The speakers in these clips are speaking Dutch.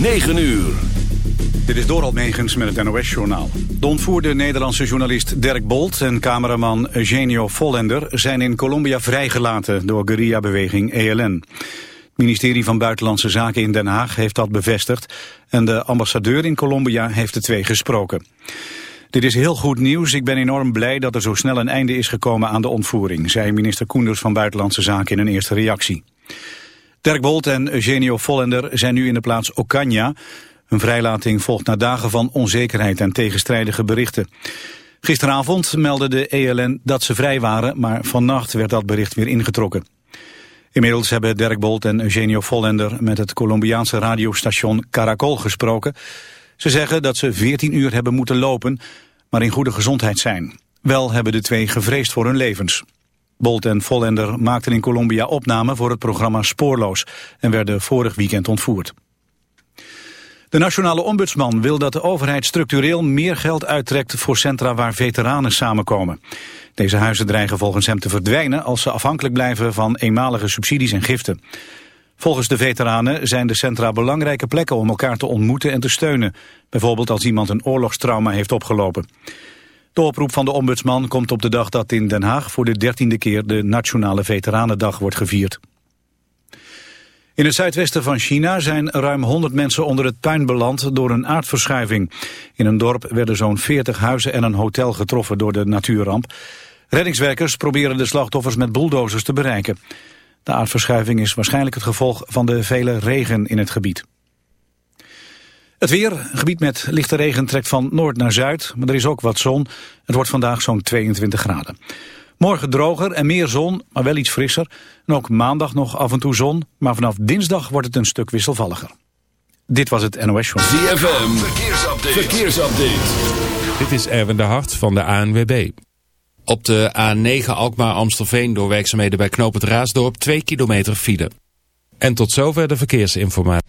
9 uur. Dit is Doral Megens met het NOS-journaal. De ontvoerde Nederlandse journalist Dirk Bolt en cameraman Eugenio Vollender... zijn in Colombia vrijgelaten door guerrilla-beweging ELN. Het ministerie van Buitenlandse Zaken in Den Haag heeft dat bevestigd... en de ambassadeur in Colombia heeft de twee gesproken. Dit is heel goed nieuws. Ik ben enorm blij dat er zo snel een einde is gekomen aan de ontvoering... zei minister Koenders van Buitenlandse Zaken in een eerste reactie. Dirk Bolt en Eugenio Vollender zijn nu in de plaats Ocaña. Hun vrijlating volgt na dagen van onzekerheid en tegenstrijdige berichten. Gisteravond meldde de ELN dat ze vrij waren, maar vannacht werd dat bericht weer ingetrokken. Inmiddels hebben Dirk Bolt en Eugenio Vollender met het Colombiaanse radiostation Caracol gesproken. Ze zeggen dat ze 14 uur hebben moeten lopen, maar in goede gezondheid zijn. Wel hebben de twee gevreesd voor hun levens. Bolt en Vollender maakten in Colombia opname voor het programma Spoorloos en werden vorig weekend ontvoerd. De nationale ombudsman wil dat de overheid structureel meer geld uittrekt voor centra waar veteranen samenkomen. Deze huizen dreigen volgens hem te verdwijnen als ze afhankelijk blijven van eenmalige subsidies en giften. Volgens de veteranen zijn de centra belangrijke plekken om elkaar te ontmoeten en te steunen. Bijvoorbeeld als iemand een oorlogstrauma heeft opgelopen. De oproep van de ombudsman komt op de dag dat in Den Haag voor de dertiende keer de Nationale Veteranendag wordt gevierd. In het zuidwesten van China zijn ruim 100 mensen onder het puin beland door een aardverschuiving. In een dorp werden zo'n 40 huizen en een hotel getroffen door de natuurramp. Reddingswerkers proberen de slachtoffers met bulldozers te bereiken. De aardverschuiving is waarschijnlijk het gevolg van de vele regen in het gebied. Het weer, een gebied met lichte regen trekt van noord naar zuid, maar er is ook wat zon. Het wordt vandaag zo'n 22 graden. Morgen droger en meer zon, maar wel iets frisser. En ook maandag nog af en toe zon, maar vanaf dinsdag wordt het een stuk wisselvalliger. Dit was het NOS Show. ZFM, verkeersupdate. verkeersupdate. Dit is Erwin de Hart van de ANWB. Op de A9 Alkmaar-Amstelveen door werkzaamheden bij Knoop het Raasdorp 2 kilometer file. En tot zover de verkeersinformatie.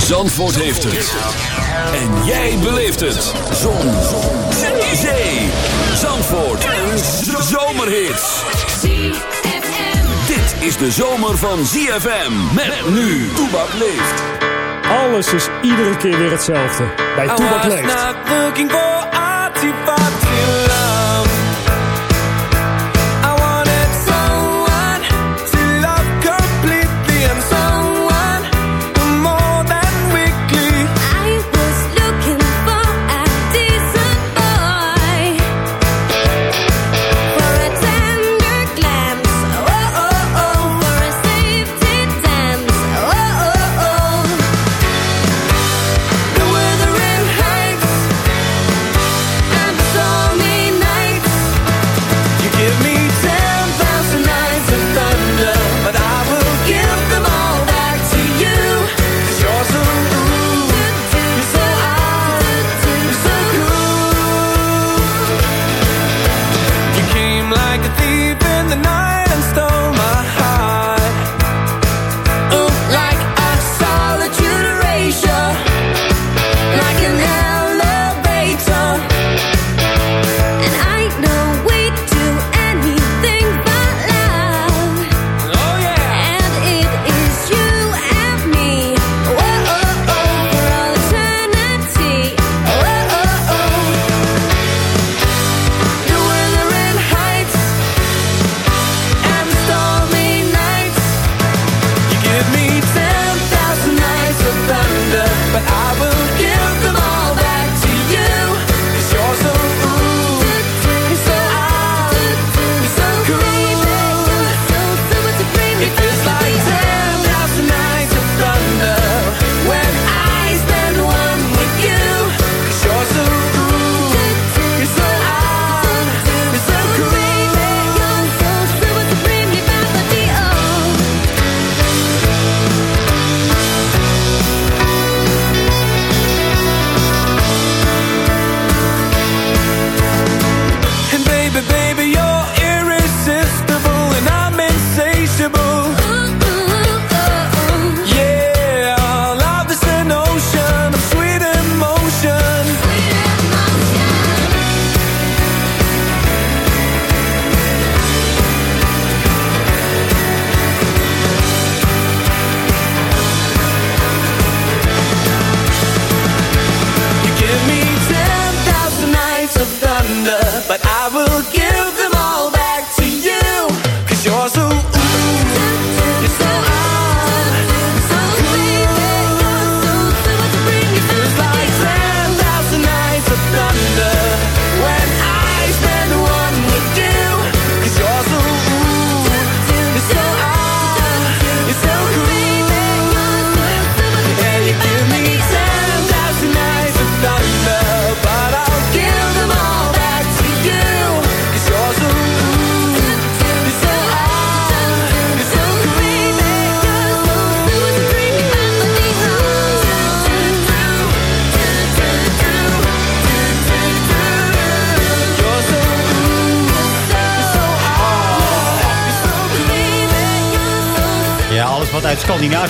Zandvoort heeft het. En jij beleeft het. Zon. Zon. Zee. Zandvoort. Een zomerhit. Dit is de zomer van ZFM. Met nu. Toebak leeft. Alles is iedere keer weer hetzelfde. Bij Toebak leeft.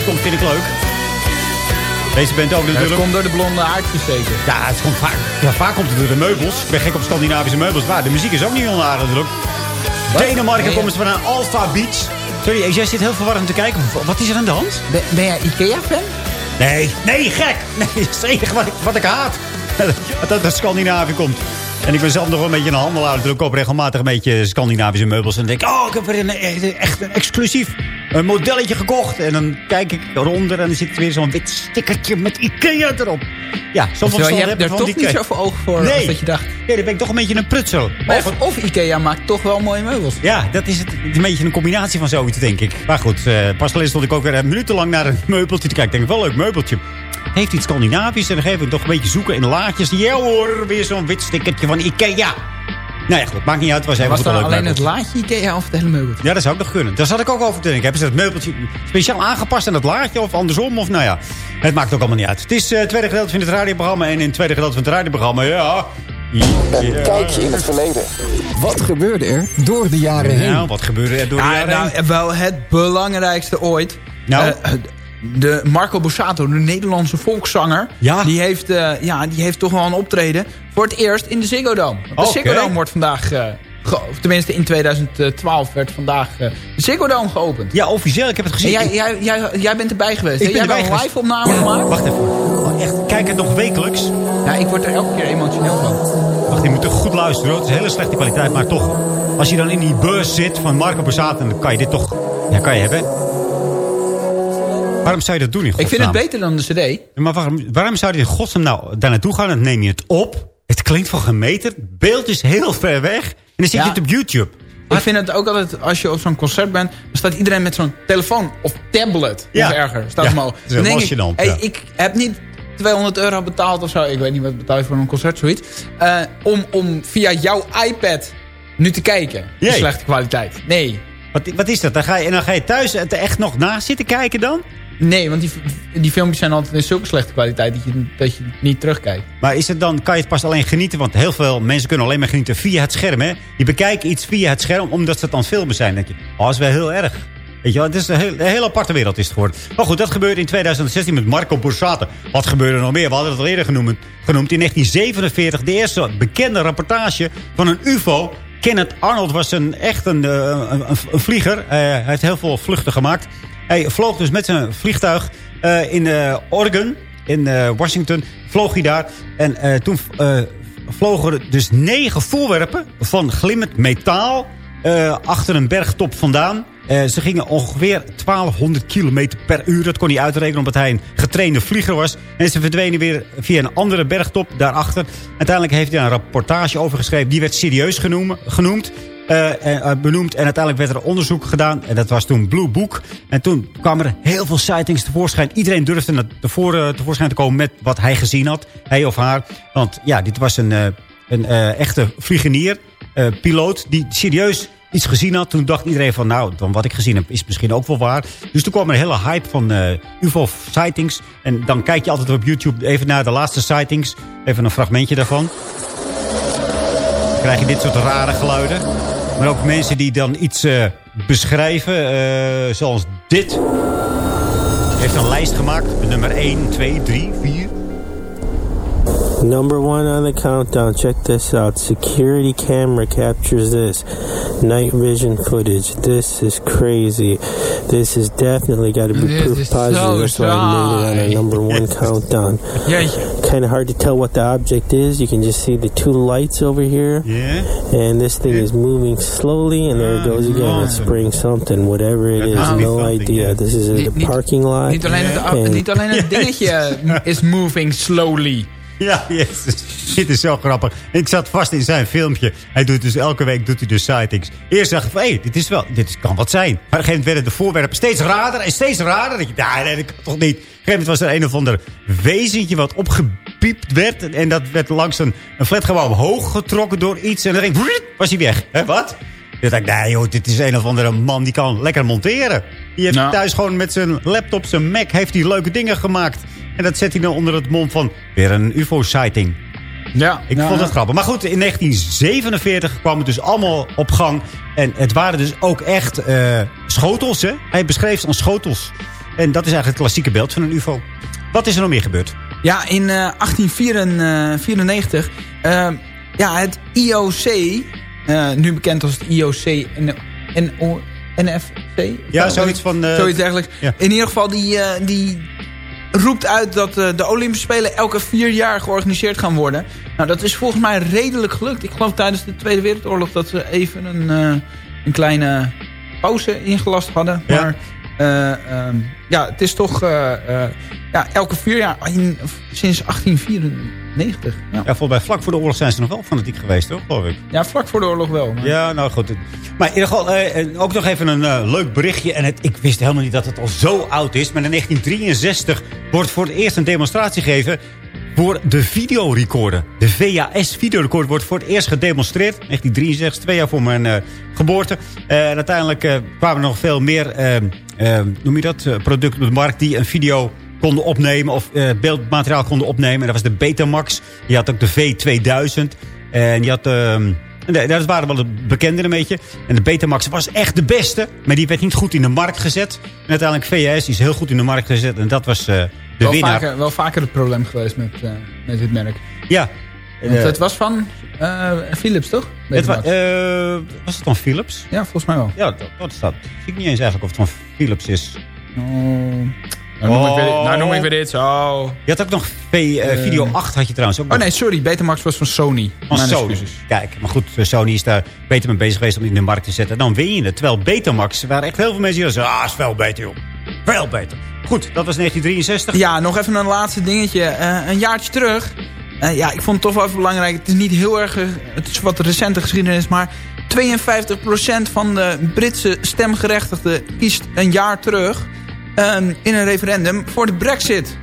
Komt, vind ik leuk. Deze band ook Het natuurlijk. komt door de blonde haartjes zeker. Ja, het komt vaak, ja, vaak komt het door de meubels. Ik ben gek op Scandinavische meubels. Maar de muziek is ook niet onaardig natuurlijk. Denemarken Nee. komen ze vandaan. Alpha Beach. Sorry, jij zit heel verwarrend te kijken. Wat is er aan de hand? Ben, ben jij Ikea-fan? Nee, nee, gek. Nee, dat is het enige wat ik, wat ik haat. Dat uit Scandinavië komt. En ik ben zelf nog wel een beetje een handelaar. Dus ik koop regelmatig een beetje Scandinavische meubels. En denk ik, oh, ik heb weer een, echt, echt een exclusief een modelletje gekocht. En dan kijk ik eronder en dan zit er weer zo'n wit stickertje met Ikea erop. Ja, je hebt heb er van toch niet zoveel oog voor Nee. als dat je dacht. Nee, dan ben ik toch een beetje een prutsel. Of, of Ikea maakt toch wel mooie meubels. ja, dat is het. Een beetje een combinatie van zoiets, denk ik. Maar goed, eh, pas geleden stond ik ook weer een minutenlang naar een meubeltje te kijken. Ik denk, wel een leuk meubeltje. Het heeft iets Scandinavisch en dan geef ik toch een beetje zoeken in laadjes. Ja hoor, weer zo'n wit stickertje van Ikea. Nou ja, goed, maakt niet uit. Het was even Was leuk alleen het laadje Ikea of het hele meubeltje? Ja, dat zou ook nog kunnen. Daar zat ik ook over te denken. Hebben ze het meubeltje speciaal aangepast aan het laadje of andersom? Of nou ja, het maakt ook allemaal niet uit. Het is eh, het tweede gedeelte van het radioprogramma. En in het tweede gedeelte van het radioprogramma, ja... Een kijkje in het verleden. Wat gebeurde er door de jaren heen? Nou, wat gebeurde er door de Ja, jaren nou, heen? wel het belangrijkste ooit. Nou? Eh, de Marco Borsato, de Nederlandse volkszanger... Ja. Die, heeft, eh, ja, die heeft toch wel een optreden voor het eerst in de Ziggo Dome. Want De Oké. Ziggo Dome wordt vandaag... of tenminste, in 2012 werd vandaag eh, de Ziggo Dome geopend. Ja, officieel. Ik heb het En gezien. jij, jij, jij, jij bent erbij geweest. Ik ben Jij hebt een geweest. live opname gemaakt. Wacht even. Oh, echt, kijk het nog wekelijks. Ja, ik word er elke keer emotioneel van. Wacht, je moet toch goed luisteren. hoor. Het is een hele slechte kwaliteit, maar toch. Als je dan in die bus zit van Marco Borsato, dan kan je dit toch... Ja, kan je hebben. Waarom zou je dat doen in Ik vind het beter dan de cd. Maar waarom, waarom zou je in godsnaam nou daar naartoe gaan? Dan neem je het op. Het klinkt van geen meter. Het beeld is heel ver weg. En dan zit Ja. je het op YouTube. Ik vind het ook altijd, als je op zo'n concert bent... dan staat iedereen met zo'n telefoon of tablet. Ja. Of erger. Staat Ja, omhoog. is Dan denk ik, gênant, hey, ja. ik heb niet 200 euro betaald of zo. Ik weet niet wat betaal je voor een concert, zoiets. eh, om, om via jouw iPad nu te kijken. De slechte kwaliteit. Nee. Wat, wat is dat? Dan ga je, en dan ga je thuis er echt nog na zitten kijken dan? Nee, want die, die filmpjes zijn altijd in zulke slechte kwaliteit... dat je, dat je niet terugkijkt. Maar is het dan, kan je het pas alleen genieten? Want heel veel mensen kunnen alleen maar genieten via het scherm. Hè? Die bekijken iets via het scherm omdat ze het aan filmen zijn. Denk je, oh, dat is wel heel erg. Weet je wel, het is een, heel, een hele aparte wereld is het geworden. Maar goed, dat gebeurde in 2016 met Marco Borsato. Wat gebeurde er nog meer? We hadden het al eerder genoemd. genoemd. In 1947 de eerste bekende rapportage van een ufo. Kenneth Arnold was een, echt een, eh, een vlieger. Eh, hij heeft heel veel vluchten gemaakt. Hij vloog dus met zijn vliegtuig eh, in eh, Oregon, in eh, Washington, vloog hij daar. En toen vlogen er dus negen voorwerpen van glimmend metaal achter een bergtop vandaan. Ze gingen ongeveer 1200 kilometer per uur. Dat kon hij uitrekenen omdat hij een getrainde vlieger was. En ze verdwenen weer via een andere bergtop daarachter. Uiteindelijk heeft hij een rapportage over geschreven. Die werd serieus genoemd. Eh, eh, benoemd. En uiteindelijk werd er onderzoek gedaan. En dat was toen Blue Book. En toen kwamen er heel veel sightings tevoorschijn. Iedereen durfde naar tevoren, tevoorschijn te komen met wat hij gezien had. Hij of haar. Want ja, dit was een, eh, een eh, echte vliegenier. eh, piloot die serieus iets gezien had. Toen dacht iedereen van nou, dan wat ik gezien heb is misschien ook wel waar. Dus toen kwam er een hele hype van eh, UFO-sightings. En dan kijk je altijd op YouTube even naar de laatste sightings. Even een fragmentje daarvan. Krijg je dit soort rare geluiden. Maar ook mensen die dan iets eh, beschrijven. eh, zoals dit. Heeft een lijst gemaakt. Met nummer 1, 2, 3, 4. Number one on the countdown. Check this out. Security camera captures this. Night vision footage. This is crazy. This is definitely got to be This proof positive. so That's why I made it on a number one countdown. Yeah. Kind of hard to tell what the object is. You can just see the two lights over here. Ja. And this thing is moving slowly, and there it goes again. It's spraying something, whatever it That is, must be no idea. yeah. This is in the parking lot. Niet alleen, het, niet alleen het dingetje is moving slowly. Ja, jezus. Dit is zo grappig. Ik zat vast in zijn filmpje. Hij doet dus elke week doet hij dus sightings. Eerst dacht ik van, hé, dit is wel, dit kan wat zijn. Maar op een gegeven moment werden de voorwerpen steeds raarder en steeds raarder. Dat je, nee, nee, dat kan toch niet. Op een gegeven moment was er een of ander wezentje wat opgepiept werd. En dat werd langs een, een flatgebouw omhoog getrokken door iets. En dan ging, was hij weg. Hè, wat? Ik dacht, nee joh, dit is een of andere man die kan lekker monteren. Die heeft Nou. thuis gewoon met zijn laptop, zijn Mac, heeft hij leuke dingen gemaakt. En dat zet hij dan onder het mond van weer een ufo-sighting. Ja, Ik ja, vond ja. het grappig. Maar goed, in 1947 kwam het dus allemaal op gang. En het waren dus ook echt eh, schotels, hè? Hij beschreef ze als schotels. En dat is eigenlijk het klassieke beeld van een ufo. Wat is er nog meer gebeurd? Ja, in uh, 1894. Uh, ja, het IOC, nu bekend als het IOC NO, NFC. Ja, zoiets van... Zoiets dergelijks. Ja. In ieder geval, die, die roept uit dat uh, de Olympische Spelen elke vier jaar georganiseerd gaan worden. Nou, dat is volgens mij redelijk gelukt. Ik geloof tijdens de Tweede Wereldoorlog dat ze even een, een kleine pauze ingelast hadden. Ja. Um, ja, het is toch ja, elke vier jaar in, sinds 1894. Ja. ja, volgens mij vlak voor de oorlog zijn ze nog wel fanatiek geweest, toch? Geloof ik. Ja, vlak voor de oorlog wel. Maar... Ja, nou goed. Maar in ieder geval, eh, ook nog even een uh, leuk berichtje. En het, ik wist helemaal niet dat het al zo oud is. Maar in 1963 wordt voor het eerst een demonstratie gegeven voor de videorecorder. De VHS-videorecorder wordt voor het eerst gedemonstreerd. 1963, twee jaar voor mijn uh, geboorte. en uiteindelijk kwamen er nog veel meer, noem je dat, producten op de markt... die een video konden opnemen of beeldmateriaal konden opnemen. En dat was de Betamax. Je had ook de V2000. En je had... Uh, dat waren wel de bekende een beetje. En de Betamax was echt de beste. Maar die werd niet goed in de markt gezet. En uiteindelijk VS is heel goed in de markt gezet. En dat was de wel winnaar. Vaker, wel vaker het probleem geweest met, uh, met dit merk. Ja. Want het was van Philips, toch? Het wa was het van Philips? Ja, volgens mij wel. Ja, dat, dat staat. Ik zie niet eens eigenlijk of het van Philips is. Oh... Nou noem, oh. ik weer, nou noem ik weer dit zo. Je had ook nog v, Video 8 had je trouwens ook Oh nee, sorry. Betamax was van Sony. Van Sony. Kijk, maar goed, Sony is daar beter mee bezig geweest om in de markt te zetten. Dan win je het. Terwijl Betamax, waren echt heel veel mensen die zeiden, ah, is veel beter joh. Veel beter. Goed, dat was 1963. Ja, nog even een laatste dingetje. Uh, een jaartje terug. Uh, ja, ik vond het toch wel even belangrijk. Het is niet heel erg, het is wat recente geschiedenis, maar 52% van de Britse stemgerechtigden kiest een jaar terug um, in een referendum voor de brexit.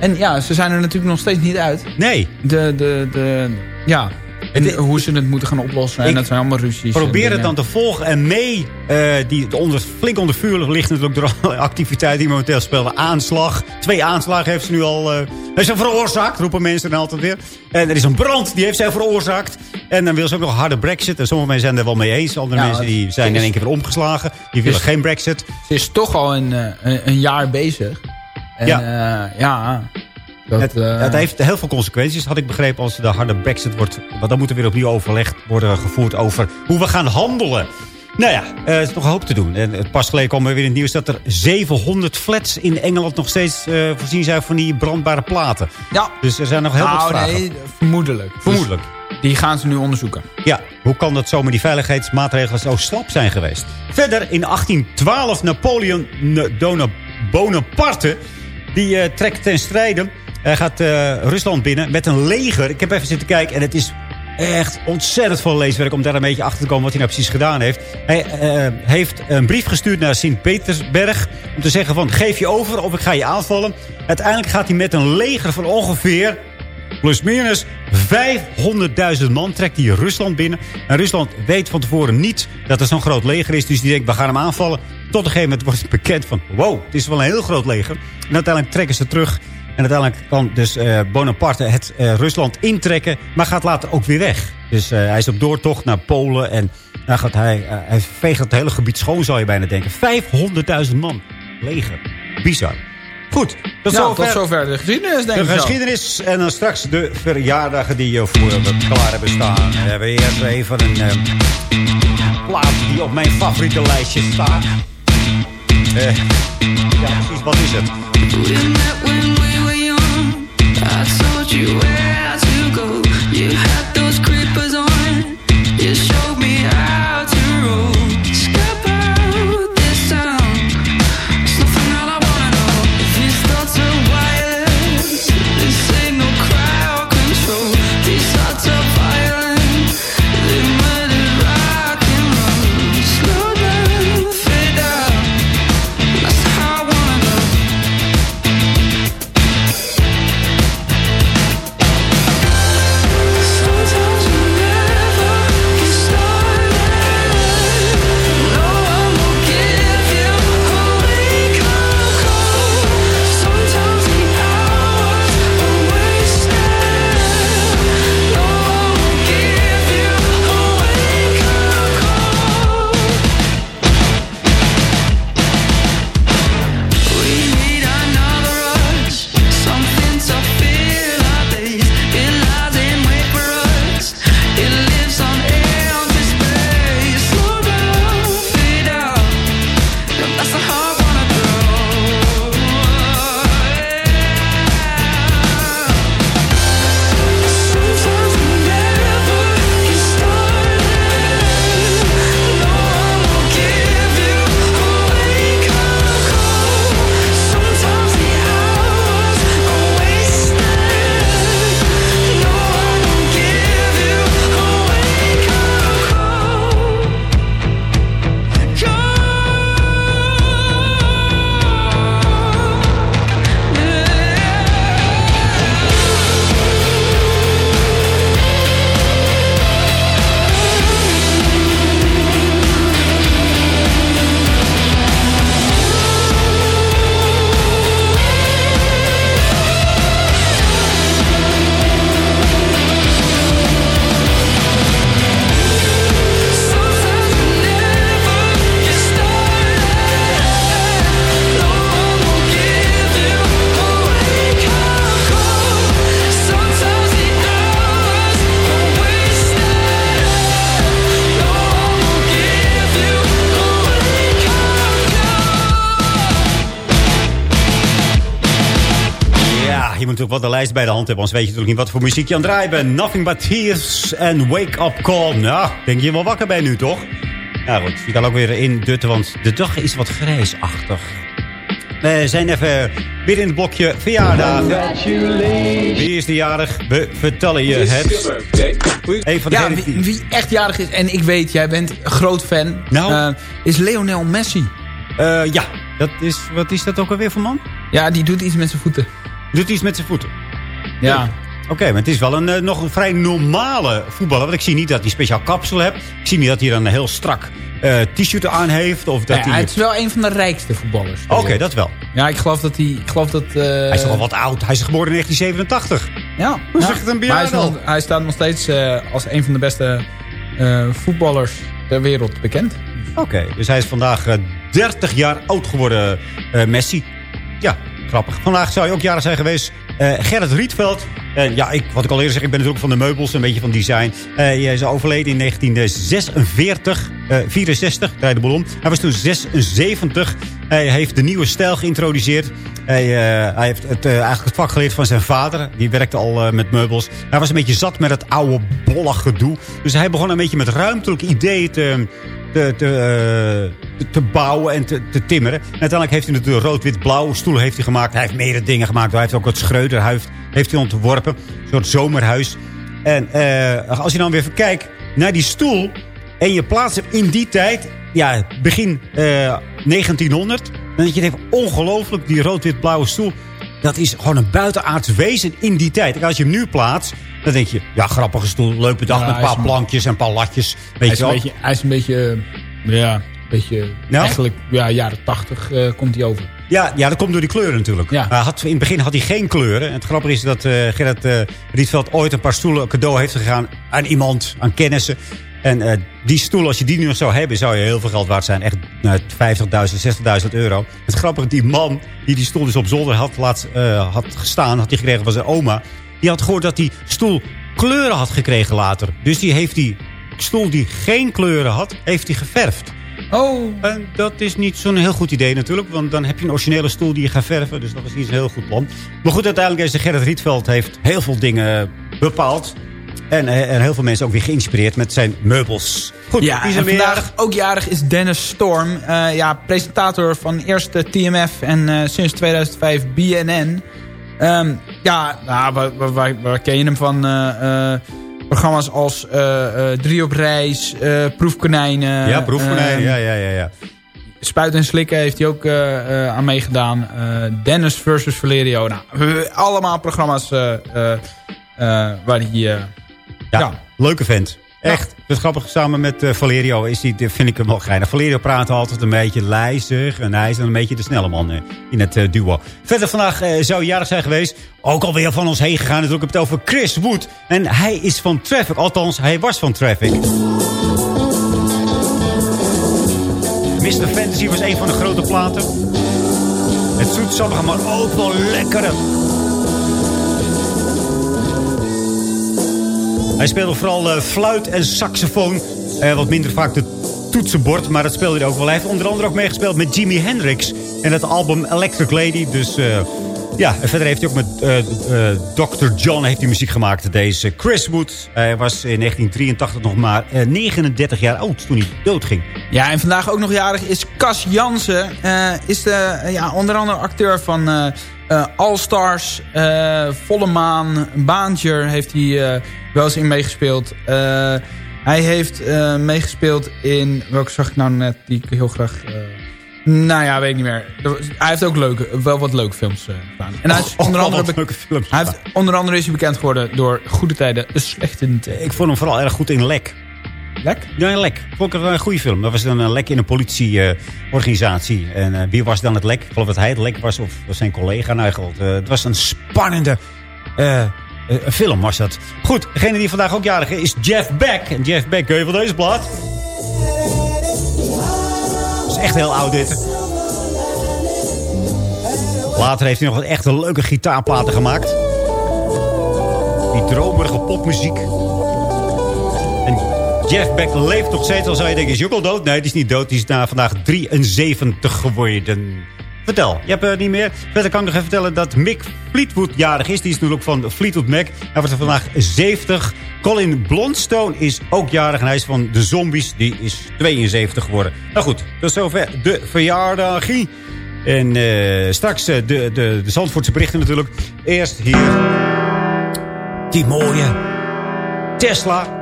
En ja, ze zijn er natuurlijk nog steeds niet uit. Nee. De, de, de, ja, en hoe ze het moeten gaan oplossen. En dat zijn allemaal ruzies. Probeer het dan te volgen en mee. Uh, die onder, flink onder vuur ligt natuurlijk door alle activiteiten die momenteel spelen. Aanslag. Twee aanslagen heeft ze nu al... Uh, heeft ze veroorzaakt, roepen mensen dan altijd weer. En er is een brand, die heeft zij veroorzaakt. En dan wil ze ook nog een harde brexit. En sommige mensen zijn er wel mee eens. Andere ja, mensen die zijn in één keer weer omgeslagen. Die willen geen brexit. Ze is toch al een, eh, een, een jaar bezig. En, ja. Uh, ja, dat, het, uh... het, heeft heel veel consequenties, had ik begrepen, als de harde brexit wordt. Want dan moet er weer opnieuw overleg worden gevoerd over hoe we gaan handelen. Nou ja, er is nog hoop te doen. En het pas geleden kwam er weer in het nieuws dat er 700 flats in Engeland nog steeds uh, voorzien zijn van die brandbare platen. Ja. Dus er zijn nog heel nou, veel vragen. nee, vermoedelijk. Vermoedelijk. Dus die gaan ze nu onderzoeken. Ja, hoe kan dat zomaar die veiligheidsmaatregelen zo slap zijn geweest? Verder in 1812 Napoleon Bonaparte, die uh, trekt ten strijde hij gaat uh, Rusland binnen met een leger. Ik heb even zitten kijken en het is echt ontzettend veel leeswerk... om daar een beetje achter te komen wat hij nou precies gedaan heeft. Hij uh, heeft een brief gestuurd naar Sint-Petersberg... om te zeggen van geef je over of ik ga je aanvallen. Uiteindelijk gaat hij met een leger van ongeveer... plus minus 500.000 man trekt hij Rusland binnen. En Rusland weet van tevoren niet dat er zo'n groot leger is. Dus die denkt, we gaan hem aanvallen. Tot een gegeven moment wordt het bekend van... wow, het is wel een heel groot leger. En uiteindelijk trekken ze terug... En uiteindelijk kan dus uh, Bonaparte het uh, Rusland intrekken, maar gaat later ook weer weg. Dus uh, hij is op doortocht naar Polen en dan gaat hij, hij veegt het hele gebied schoon, zou je bijna denken. 500.000 man, leger. Bizar. Goed, tot, ja, zover, tot zover de geschiedenis, denk ik. De geschiedenis en dan straks de verjaardagen die je voor we klaar hebben staan. We hebben eerst even een plaat die op mijn favoriete lijstje staat. ja, precies, wat is het? I told you where to go. You had those creepers on. You hand hebben. Anders weet je natuurlijk niet wat voor muziek je aan het draaien bent. Nothing but tears and wake up call. Nou, denk je wel wakker bent nu, toch? Nou goed, je kan ook weer in dutten, want de dag is wat grijsachtig. We zijn even weer in het blokje verjaardag. Wie is de jarig? We vertellen je het. Een van Ja, wie, echt jarig is, en ik weet, jij bent een groot fan, Nou? eh, is Lionel Messi. Eh, ja, dat is, wat is dat ook alweer voor man? Ja, die doet iets met zijn voeten. Doet iets met zijn voeten. Ja. Oké, maar het is wel een, eh, nog een vrij normale voetballer. Want ik zie niet dat hij speciaal kapsel heeft. Ik zie niet dat hij dan een heel strak eh, t-shirt aan heeft. Of dat Ja, hij... hij is wel een van de rijkste voetballers. Oké, dat wel. Ja, ik geloof dat hij... Ik geloof dat, eh, Hij is toch al wat oud. Hij is geboren in 1987. Ja. Hoe ja. zegt het een hij, bejaarde nog- hij staat nog steeds als een van de beste voetballers ter wereld bekend. Oké, dus hij is vandaag eh, 30 jaar oud geworden, Messi. Ja, grappig. Vandaag zou hij ook jaren zijn geweest. Eh, Gerrit Rietveld. En ja, ik, wat ik al eerder zeg, ik ben natuurlijk van de meubels, een beetje van design. Eh, hij is overleden in 1946, eh 64, draai de boel om. Hij was toen 76. Hij heeft de nieuwe stijl geïntroduceerd. Hij, eh, hij heeft het, eh, eigenlijk het vak geleerd van zijn vader. Die werkte al eh, met meubels. Hij was een beetje zat met het oude bollig gedoe. Dus hij begon een beetje met ruimtelijke ideeën te, te, te, eh, te- bouwen en te, timmeren. En uiteindelijk heeft hij natuurlijk rood-wit-blauw stoel heeft hij gemaakt. Hij heeft meerdere dingen gemaakt. Hij heeft ook het Schreuderhuis heeft hij ontworpen. Een soort zomerhuis. En eh, als je dan weer even kijkt naar die stoel... en je plaatst hem in die tijd... ja, begin eh, 1900... dan denk je ongelooflijk, die rood-wit-blauwe stoel... dat is gewoon een buitenaards wezen in die tijd. En als je hem nu plaatst... dan denk je, ja, grappige stoel, leuk bedacht... Ja, met een paar plankjes en een paar latjes. Weet Hij is, je een wel. beetje, hij is een beetje... Ja, een beetje... Nou? Eigenlijk, ja, jaren tachtig eh, komt hij over. Ja, ja, dat komt door die kleuren natuurlijk. Ja. Had, in het begin had hij geen kleuren. En het grappige is dat eh Gerrit eh, Rietveld ooit een paar stoelen cadeau heeft gegaan aan iemand, aan kennissen. En eh, die stoel, als je die nu nog zou hebben, zou je heel veel geld waard zijn. Echt nou, 50.000, 60.000 euro. Het grappige, die man die die stoel dus op zolder had, eh, had gestaan, had hij gekregen van zijn oma. Die had gehoord dat die stoel kleuren had gekregen later. Dus die heeft die stoel die geen kleuren had, heeft hij geverfd. Oh, En dat is niet zo'n heel goed idee natuurlijk. Want dan heb je een originele stoel die je gaat verven. Dus dat was niet zo'n heel goed plan. Maar goed, uiteindelijk is Gerrit Rietveld heeft heel veel dingen bepaald. En, eh, en heel veel mensen ook weer geïnspireerd met zijn meubels. Goed, Ja, en vandaag ook jarig is Dennis Storm. eh, ja, presentator van eerst de TMF en eh, sinds 2005 BNN. Ehm, ja, nou, waar, waar, waar, waar ken je hem van? eh, eh, programma's als eh, eh, Drie op Reis, eh, Proefkonijnen. ja, proefkonijn. ehm, ja, ja, ja, ja. Spuiten en Slikken heeft hij ook eh, eh, aan meegedaan. Eh, Dennis versus Valerio. Nou, eh, allemaal programma's eh, eh, eh, waar hij... Ja, Ja. leuke vent. Echt. Dat is grappig. Samen met eh, Valerio is die, vind ik hem wel geinig. Valerio praat altijd een beetje lijzig. En hij is dan een beetje de snelle man eh, in het eh, duo. Verder vandaag zou jarig zijn geweest. Ook alweer van ons heen gegaan. Natuurlijk heb ik het over Chris Wood. En hij is van Traffic. Althans, hij was van Traffic. Mr. Fantasy was een van de grote platen. Het zoetsappige, maar ook wel lekkere. Hij speelde vooral eh, fluit en saxofoon. Eh, wat minder vaak de toetsenbord, maar dat speelde hij ook wel. Hij heeft onder andere ook meegespeeld met Jimi Hendrix. En het album Electric Lady. Dus eh, ja, en verder heeft hij ook met eh, Dr. John heeft hij muziek gemaakt. Deze Chris Wood. Hij was in 1983 nog maar eh, 39 jaar oud toen hij doodging. Ja, en vandaag ook nog jarig is Cas Jansen. is de, ja, onder andere acteur van eh eh, All Stars, eh, Volle Maan, Baantjer heeft hij eh, wel eens in meegespeeld. Hij heeft meegespeeld in, welke zag ik nou net, die ik heel graag... nou ja, weet ik niet meer. Hij heeft ook leuke, wel wat leuke films gedaan. En hij is Oh, onder oh, andere, wat be- leuke films hij heeft, onder andere is hij bekend geworden door Goede Tijden, Slechte Tijden. Ik vond hem vooral erg goed in Lek. Lek? Ja, lek. Vond ik een goede film. Dat was dan een lek in een politieorganisatie. en eh, wie was dan het lek? Ik geloof dat hij het lek was of zijn collega. Nou, eh, het was een spannende eh, eh, film, was dat. Goed, degene die vandaag ook jarig is, is Jeff Beck. En Jeff Beck, kun je van deze plaat? Dat is echt heel oud dit. Later heeft hij nog wat echt een leuke gitaarplaten gemaakt. Die dromerige popmuziek. Jeff Beck leeft nog steeds. Al zou je denken, is al dood? Nee, die is niet dood. Die is vandaag 73 geworden. Vertel, je hebt het niet meer. Verder kan ik nog even vertellen dat Mick Fleetwood jarig is. Die is natuurlijk van Fleetwood Mac. Hij wordt vandaag 70. Colin Blondstone is ook jarig. En hij is van de Zombies. Die is 72 geworden. Nou goed, tot zover de verjaardagie. En eh, straks eh, de, de, de Zandvoortse berichten natuurlijk. Eerst hier die mooie Tesla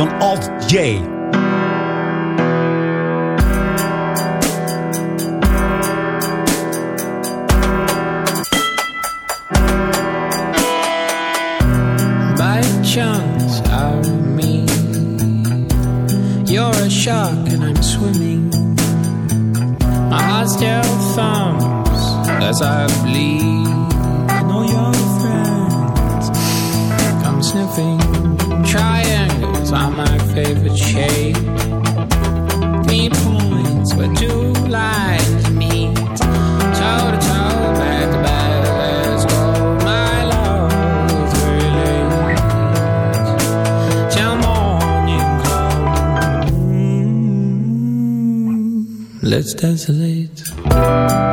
van Alt J. chunks of me. You're a shark and I'm swimming. My heart still thumps as I bleed. Triangles are my favorite shape. Three points where two lines meet. Toe to toe, back to back, let's go. My love late. Till morning comes. Let's desolate. Go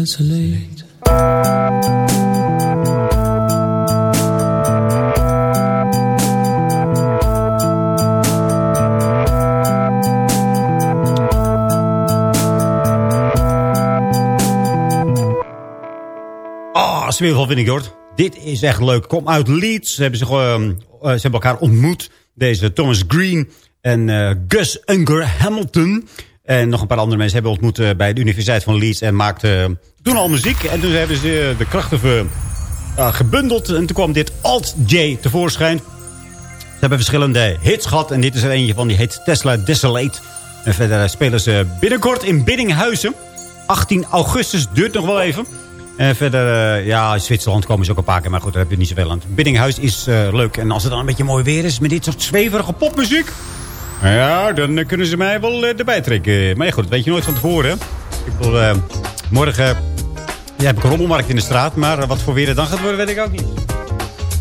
desolate. Ah, sfeervol vind ik hoor. Dit is echt leuk. Kom uit Leeds. Ze hebben, zich, ehm, eh, ze hebben elkaar ontmoet. Deze Thomas Green en eh, Gus Unger Hamilton. En nog een paar andere mensen hebben ontmoet eh, bij de Universiteit van Leeds. En maakten toen al muziek. En toen hebben ze de krachten ge- gebundeld. En toen kwam dit Alt J tevoorschijn. Ze hebben verschillende hits gehad. En dit is er eentje van. Die heet Tesla Desolate. En verder spelen ze binnenkort in Biddinghuizen. 18 augustus duurt nog wel even. En verder, eh, ja, in Zwitserland komen ze ook een paar keer. Maar goed, daar heb je niet zoveel aan. Biddinghuis is eh, leuk. En als het dan een beetje mooi weer is met dit soort zweverige popmuziek... Ja, dan kunnen ze mij wel eh, erbij trekken. Maar ja, goed, dat weet je nooit van tevoren. Ik bedoel, eh, morgen ja, heb ik een rommelmarkt in de straat. Maar wat voor weer het dan gaat worden, weet ik ook niet.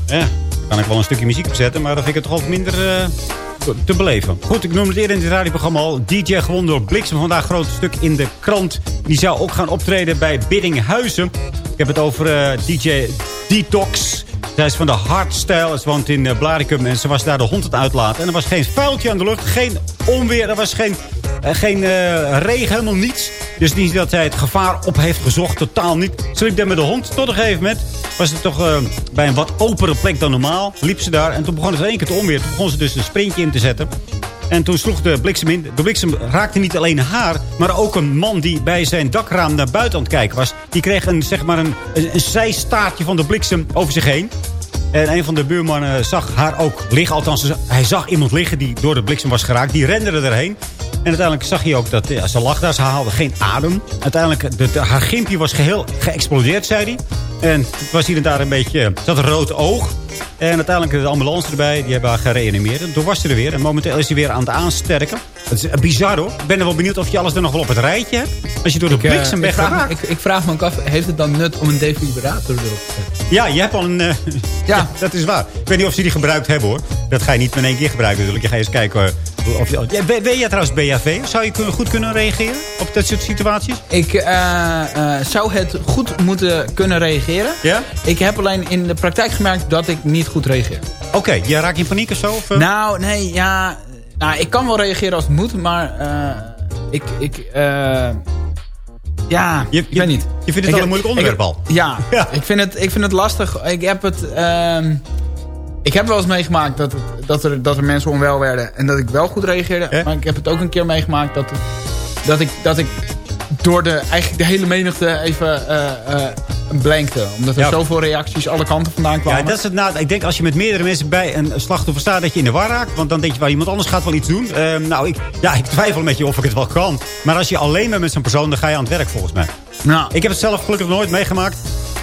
Ja, kan ik wel een stukje muziek opzetten. Maar dan vind ik het toch wat minder eh, te beleven. Goed, ik noemde het eerder in het radioprogramma al. DJ gewonnen door Bliksem. Vandaag groot stuk in de krant. Die zou ook gaan optreden bij Biddinghuizen. Ik heb het over DJ Detox. Zij is van de hardstyle. Ze woont in uh, Blaricum en ze was daar de hond aan het uitlaten. En er was geen vuiltje aan de lucht. Geen onweer. Er was geen, eh, geen eh, regen. Helemaal niets. Dus niet dat zij het gevaar op heeft gezocht. Totaal niet. Ze liep daar met de hond. Tot een gegeven moment was het toch eh, bij een wat openere plek dan normaal. Liep ze daar. En toen begon het in één keer te onweer. Toen begon ze dus een sprintje in te zetten. En toen sloeg de bliksem in. De bliksem raakte niet alleen haar, maar ook een man die bij zijn dakraam naar buiten aan het kijken was. Die kreeg een, zeg maar een, een zijstaartje van de bliksem over zich heen. En een van de buurmannen zag haar ook liggen. Althans, hij zag iemand liggen die door de bliksem was geraakt. Die rende erheen. En uiteindelijk zag hij ook dat ze lag daar. Ze haalde geen adem. Uiteindelijk, de, de- haar gimpje was geheel geëxplodeerd, zei hij. En het was hier en daar een beetje... Ze had een rood oog. En uiteindelijk de ambulance erbij. Die hebben haar gereanimeerd. En toen was ze er weer. En momenteel is hij weer aan het aansterken. Het is bizar hoor. Ik ben er wel benieuwd of je alles er nog wel op het rijtje hebt. Als je door de Ik, eh, bliksem bent geraakt. me- ik, ik vraag me ook af, heeft het dan nut om een defibrillator erop te zetten? Ja, je hebt al een... eh, ja. dat is waar. Ik weet niet of ze die gebruikt hebben hoor. Dat ga je niet met één keer gebruiken natuurlijk. Je gaat eens kijken of je... Ja, ben, ben jij trouwens BHV? Zou je kunnen- goed kunnen reageren op dat soort situaties? Ik eh, eh, zou het goed moeten kunnen reageren. Ja? Ik heb alleen in de praktijk gemerkt dat ik niet goed reageer. Oké, je raakt in paniek of zo? Of, eh? Nou, nee, ja... Nou, ik kan wel reageren als het moet, maar... eh, ik... ik eh, ja, je, ik weet niet. Je vindt het Ik een moeilijk onderwerp al. Ja, Ik, vind het, ik vind het lastig. Ik heb het... ehm, ik heb wel eens meegemaakt dat, het, dat, er, dat er mensen onwel werden. En dat ik wel goed reageerde. Maar ik heb het ook een keer meegemaakt dat, het- dat, ik, dat ik door de, eigenlijk de hele menigte even eh blankte. Omdat er Ja. zoveel reacties alle kanten vandaan kwamen. Ja, dat is het. Ik denk als je met meerdere mensen bij een slachtoffer staat... dat je in de war raakt. Want dan denk je, wel, iemand anders gaat wel iets doen. Ehm, nou, ik, ja, ik twijfel met je of ik het wel kan. Maar als je alleen bent met zo'n persoon, dan ga je aan het werk volgens mij. Nou. Ik heb het zelf gelukkig nooit meegemaakt.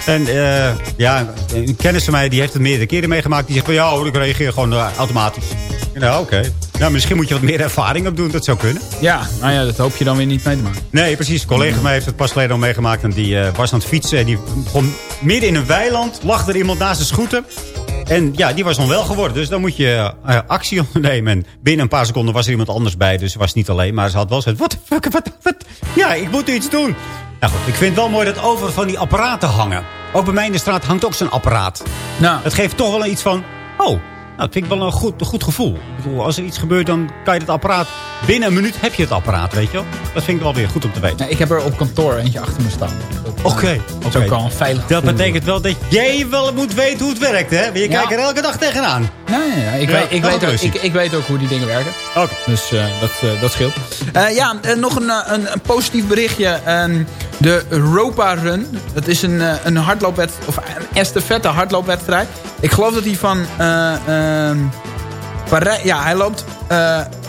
En eh, ja, een kennis van mij die heeft het meerdere keren meegemaakt. Die zegt van, ja ik reageer gewoon eh, automatisch. Nou, oké. Nou, misschien moet je wat meer ervaring op doen. Dat zou kunnen. Ja, nou ja, dat hoop je dan weer niet mee te maken. Nee, precies. Een collega van mij heeft het pas geleden al meegemaakt. En die eh, was aan het fietsen. En die begon midden in een weiland. Lag er iemand naast de scooter. En ja, die was onwel geworden. Dus dan moet je eh, actie ondernemen. En binnen een paar seconden was er iemand anders bij. Dus ze was niet alleen. Maar ze had wel gezegd, wat de fuck, wat, wat? Ja, ik moet iets doen. Nou goed, ik vind het wel mooi dat over van die apparaten hangen. Ook bij mij in de straat hangt ook zo'n apparaat. Nou. Het geeft toch wel iets van, oh... Nou, dat vind ik wel een goed, een goed gevoel. Ik bedoel, als er iets gebeurt, dan kan je het apparaat... Binnen een minuut heb je het apparaat, weet je wel. Dat vind ik wel weer goed om te weten. Ik heb er op kantoor eentje achter me staan. Oké. Dat is ook al een veilig Dat betekent wel dat jij wel moet weten hoe het werkt, hè? Want je Ja. kijkt er elke dag tegenaan. Nee, ik, Ja, weet, ik, weet ook, ik. weet ook hoe die dingen werken. Oké. Dus eh, dat, eh, dat scheelt. Eh, ja, nog een, een, een positief berichtje. Ehm, de Europa Run. Dat is een, een hardloopwedstrijd. Of een estafette hardloopwedstrijd. Ik geloof dat hij van... eh, ehm, Parij- ja, hij loopt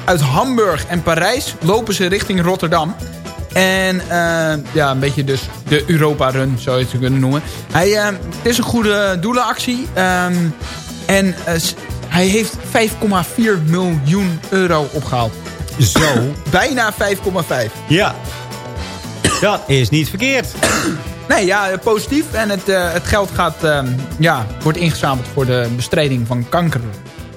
uit Hamburg en Parijs. Lopen ze richting Rotterdam. En ja, een beetje dus de Europa Run, zou je het kunnen noemen. Hij, het is een goede doelenactie. Ehm, en eh, hij heeft 5,4 miljoen euro opgehaald. Zo. Bijna 5,5. Ja. Dat is niet verkeerd. Nee, ja, positief. En het, eh, het geld gaat, ehm, ja, wordt ingezameld voor de bestrijding van kanker.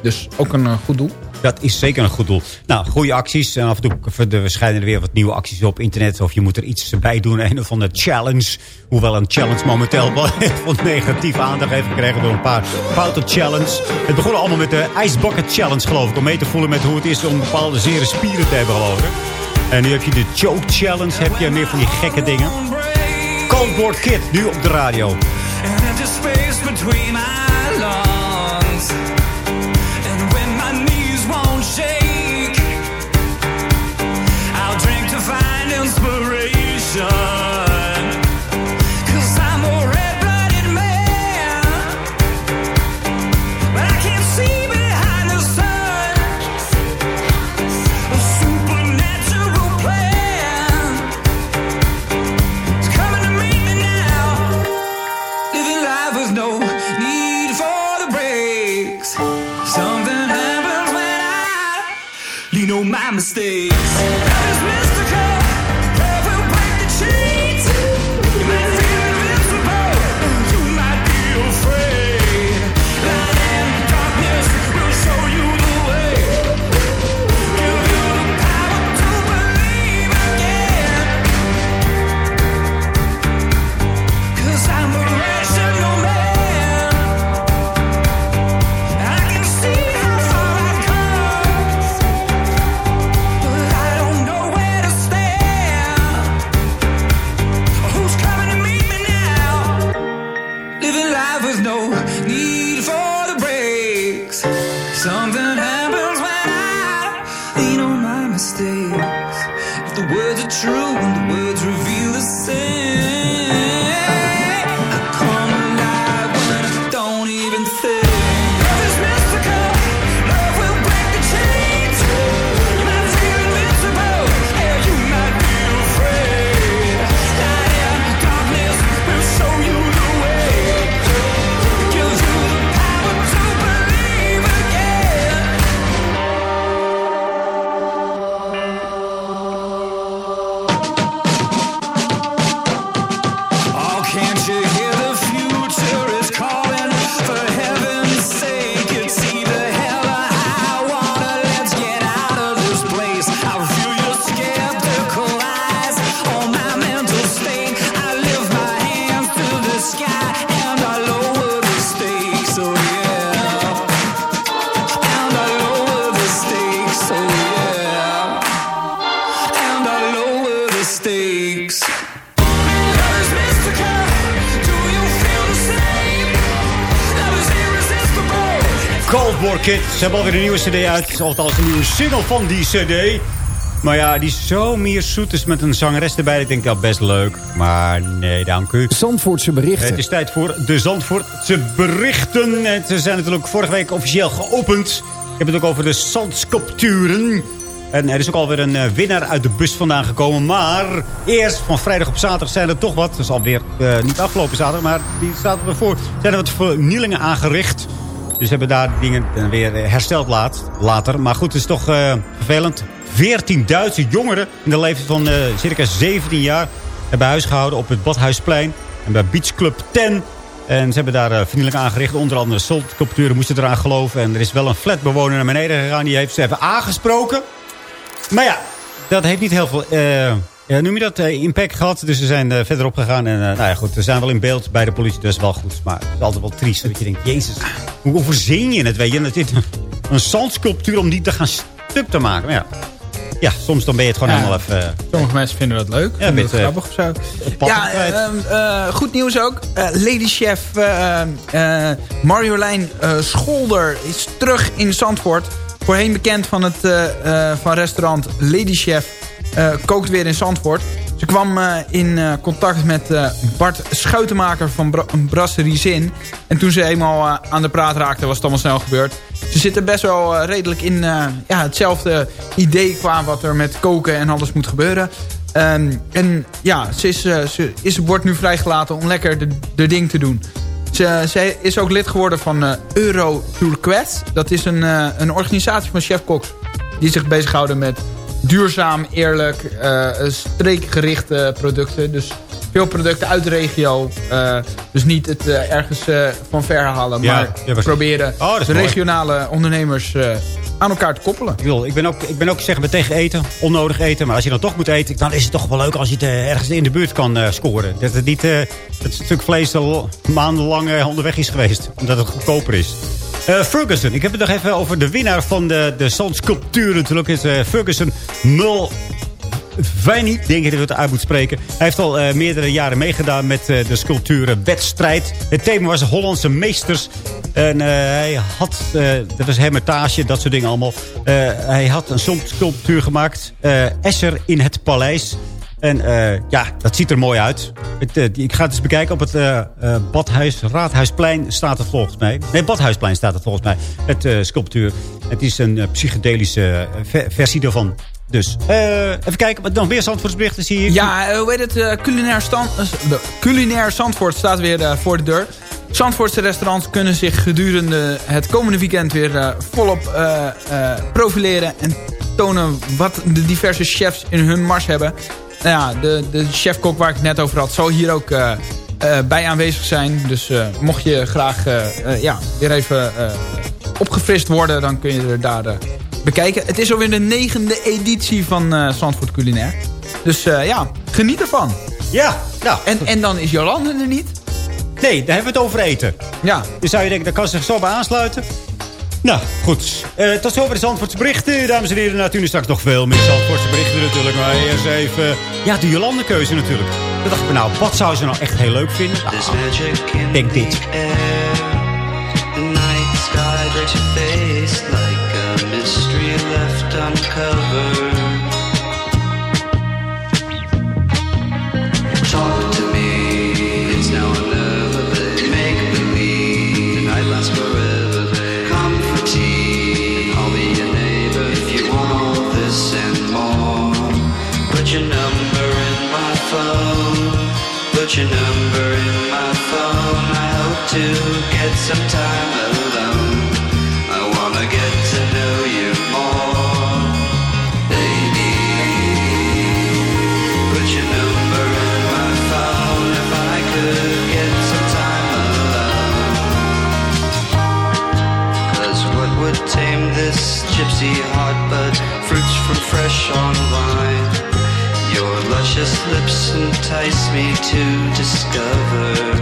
Dus ook een eh, goed doel. Dat is zeker een goed doel. Nou, goede acties. En af en toe verschijnen er weer wat nieuwe acties op internet. Of je moet er iets bij doen. Een of andere challenge. Hoewel een challenge momenteel wel heel negatieve aandacht heeft gekregen door een paar foute challenge. Het begon allemaal met de Ice Challenge, geloof ik. Om mee te voelen met hoe het is om bepaalde zere spieren te hebben, geloof ik. En nu heb je de Choke Challenge. Heb je meer van die gekke dingen. Coldboard Kid, nu op de radio. And vision Cold War Kid. Ze hebben alweer een nieuwe cd uit. Althans een nieuwe single van die cd. Maar ja, die zo meer zoet is met een zangeres erbij. Ik denk dat best leuk. Maar nee, dank u. Zandvoortse berichten. Het is tijd voor de Zandvoortse berichten. En Ze zijn natuurlijk vorige week officieel geopend. Ik heb het ook over de zandsculpturen. En er is ook alweer een eh, winnaar uit de bus vandaan gekomen. Maar eerst van vrijdag op zaterdag zijn er toch wat. Dat is alweer uh, niet afgelopen zaterdag, maar die zaterdag ervoor. Zijn er wat vernielingen aangericht. Dus hebben daar dingen weer hersteld laat, later. Maar goed, het is toch uh, vervelend. 14 Duitse jongeren in de leeftijd van uh, circa 17 jaar... hebben huisgehouden op het Badhuisplein. En bij Beach Club 10. En ze hebben daar uh, vernielingen aangericht. Onder andere sculpturen moesten eraan geloven. En er is wel een flatbewoner naar beneden gegaan. Die heeft ze even aangesproken. Maar ja, dat heeft niet heel veel... Uh, ja, noem je dat? Uh, impact gehad. Dus ze zijn uh, verderop gegaan. En uh, nou ja, goed, we zijn wel in beeld bij de politie. Dat is wel goed. Maar het is altijd wel triest. Dat je denkt, jezus, hoe overzien je het? Weet je? Dat dit een zandsculptuur om die te gaan stuk te maken. Maar ja, ja, soms dan ben je het gewoon ja, helemaal even... Sommige mensen vinden dat leuk. Ja, vinden het grappig of zo. Ja, uh, goed nieuws ook. Lady Chef Marjolein Scholder is terug in Zandvoort. Voorheen bekend van het van restaurant Lady Chef uh, kookt weer in Zandvoort. Ze kwam uh, in uh, contact met Bart Schuitenmaker van Bra Brasserie Zin. En toen ze eenmaal aan de praat raakte, was het allemaal snel gebeurd. Ze zitten best wel redelijk in ja, hetzelfde idee qua wat er met koken en alles moet gebeuren. Um, en ja, ze, is, ze is, wordt nu vrijgelaten om lekker de, de ding te doen. Ze, is ook lid geworden van Euro Turquet. Dat is een, een organisatie van chefkoks die zich bezighouden met duurzaam, eerlijk, uh, streekgerichte producten. Dus veel producten uit de regio. Uh, dus niet het uh, ergens van ver halen, ja, maar proberen oh, de regionale ondernemers aan elkaar te koppelen. Ik, wil, ik, ben ook, ik ben ook zeggen tegen eten, onnodig eten. Maar als je dan toch moet eten, dan is het toch wel leuk als je het ergens in de buurt kan scoren. Dat het niet het stuk vlees al maandenlang onderweg is geweest. Omdat het goedkoper is. Uh, Ferguson, ik heb het nog even over de winnaar van de, de zandsculptuur natuurlijk. is uh, Ferguson 0 Vijnie, denk ik dat ik het uit moet spreken. Hij heeft al uh, meerdere jaren meegedaan met de sculpturenwedstrijd. Het thema was Hollandse meesters. En hij had, dat was hermitage, dat soort dingen allemaal. hij had een sculptuur gemaakt. Esser in het paleis. En uh, ja, dat ziet er mooi uit. Het, uh, ik ga het eens bekijken. Op het uh, Badhuis, Raadhuisplein staat het volgens mij. Nee, Badhuisplein staat het volgens mij. Het sculptuur. Het is een psychedelische versie daarvan. Dus even kijken. Nog meer Zandvoortsberichten zie je? Ja, hoe heet het? culinair, culinair Zandvoort staat weer voor de deur. Zandvoortse restaurants kunnen zich gedurende het komende weekend weer volop profileren. En tonen wat de diverse chefs in hun mars hebben. Nou ja, de, de chefkok waar ik het net over had, zal hier ook uh, uh, bij aanwezig zijn. Dus uh, mocht je graag ja, weer even opgefrist worden, dan kun je er daar bekijken. Het is alweer de negende editie van Zandvoort Culinair. Dus ja, geniet ervan. Ja, nou. En, en dan is Jolande er niet. Nee, daar hebben we het over eten. Ja. Dus zou je denken, daar kan zich zo bij aansluiten. Nou, goed. Uh, tot zover de Zandvoortse berichten. Dames en heren, natuurlijk straks nog veel meer Zandvoortse berichten natuurlijk. Maar eerst even... Ja, de Jolande keuze natuurlijk. Dan dacht ik, nou, wat zou ze nou echt heel leuk vinden? Nou, denk dit. The night sky that you face like a mystery left uncovered. Entice me to discover.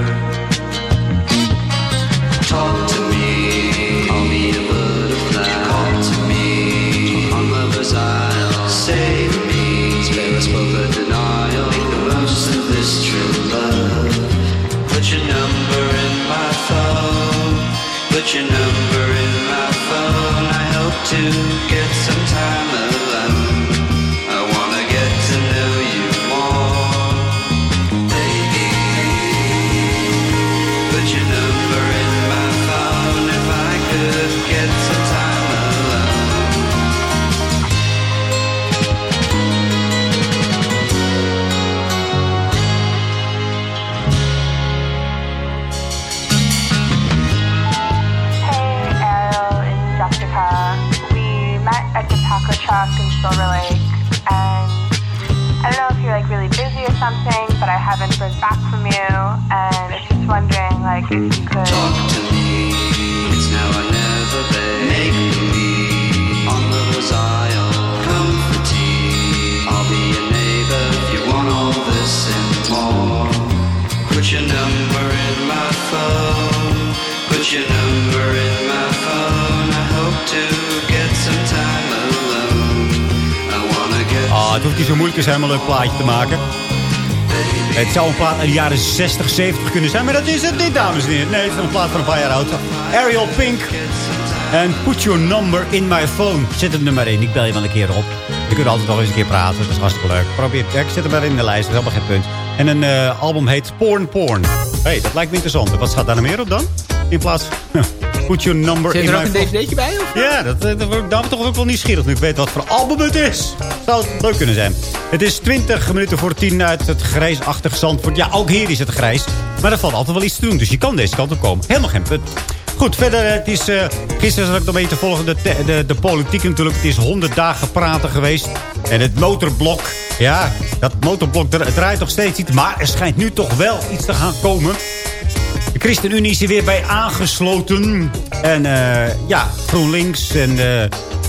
Plaatje te maken. Het zou een plaat uit de jaren 60, 70 kunnen zijn, maar dat is het niet, dames en heren. Nee, het is een plaat van een paar jaar oud. Ariel Pink. En put your number in my phone. Zet het nummer in, ik bel je wel een keer op. Je kunt altijd nog eens een keer praten, dat is hartstikke leuk. Probeer, ja, ik zet hem maar in de lijst, dat is helemaal geen punt. En een eh, album heet Porn Porn. Hé, hey, dat lijkt me interessant. Wat staat daar nog meer op dan? In plaats Put your number Zit in er my ook een phone. dvd'tje bij? Of? Ja, dat, eh, dat, toch ook wel nieuwsgierig nu ik weet wat voor album het is. Zou het leuk kunnen zijn. Het is 20 minuten voor 10 uit het grijsachtig Zandvoort. Ja, ook hier is het grijs. Maar er valt altijd wel iets te doen. Dus je kan deze kant op komen. Helemaal geen punt. Goed, verder, eh, het is, eh, gisteren zat ik nog beetje te volgen de, de, politiek natuurlijk. Het is 100 dagen praten geweest. En het motorblok, ja, dat motorblok dra- draait nog steeds niet. Maar er schijnt nu toch wel iets te gaan komen. De ChristenUnie is er weer bij aangesloten. En eh, ja, GroenLinks en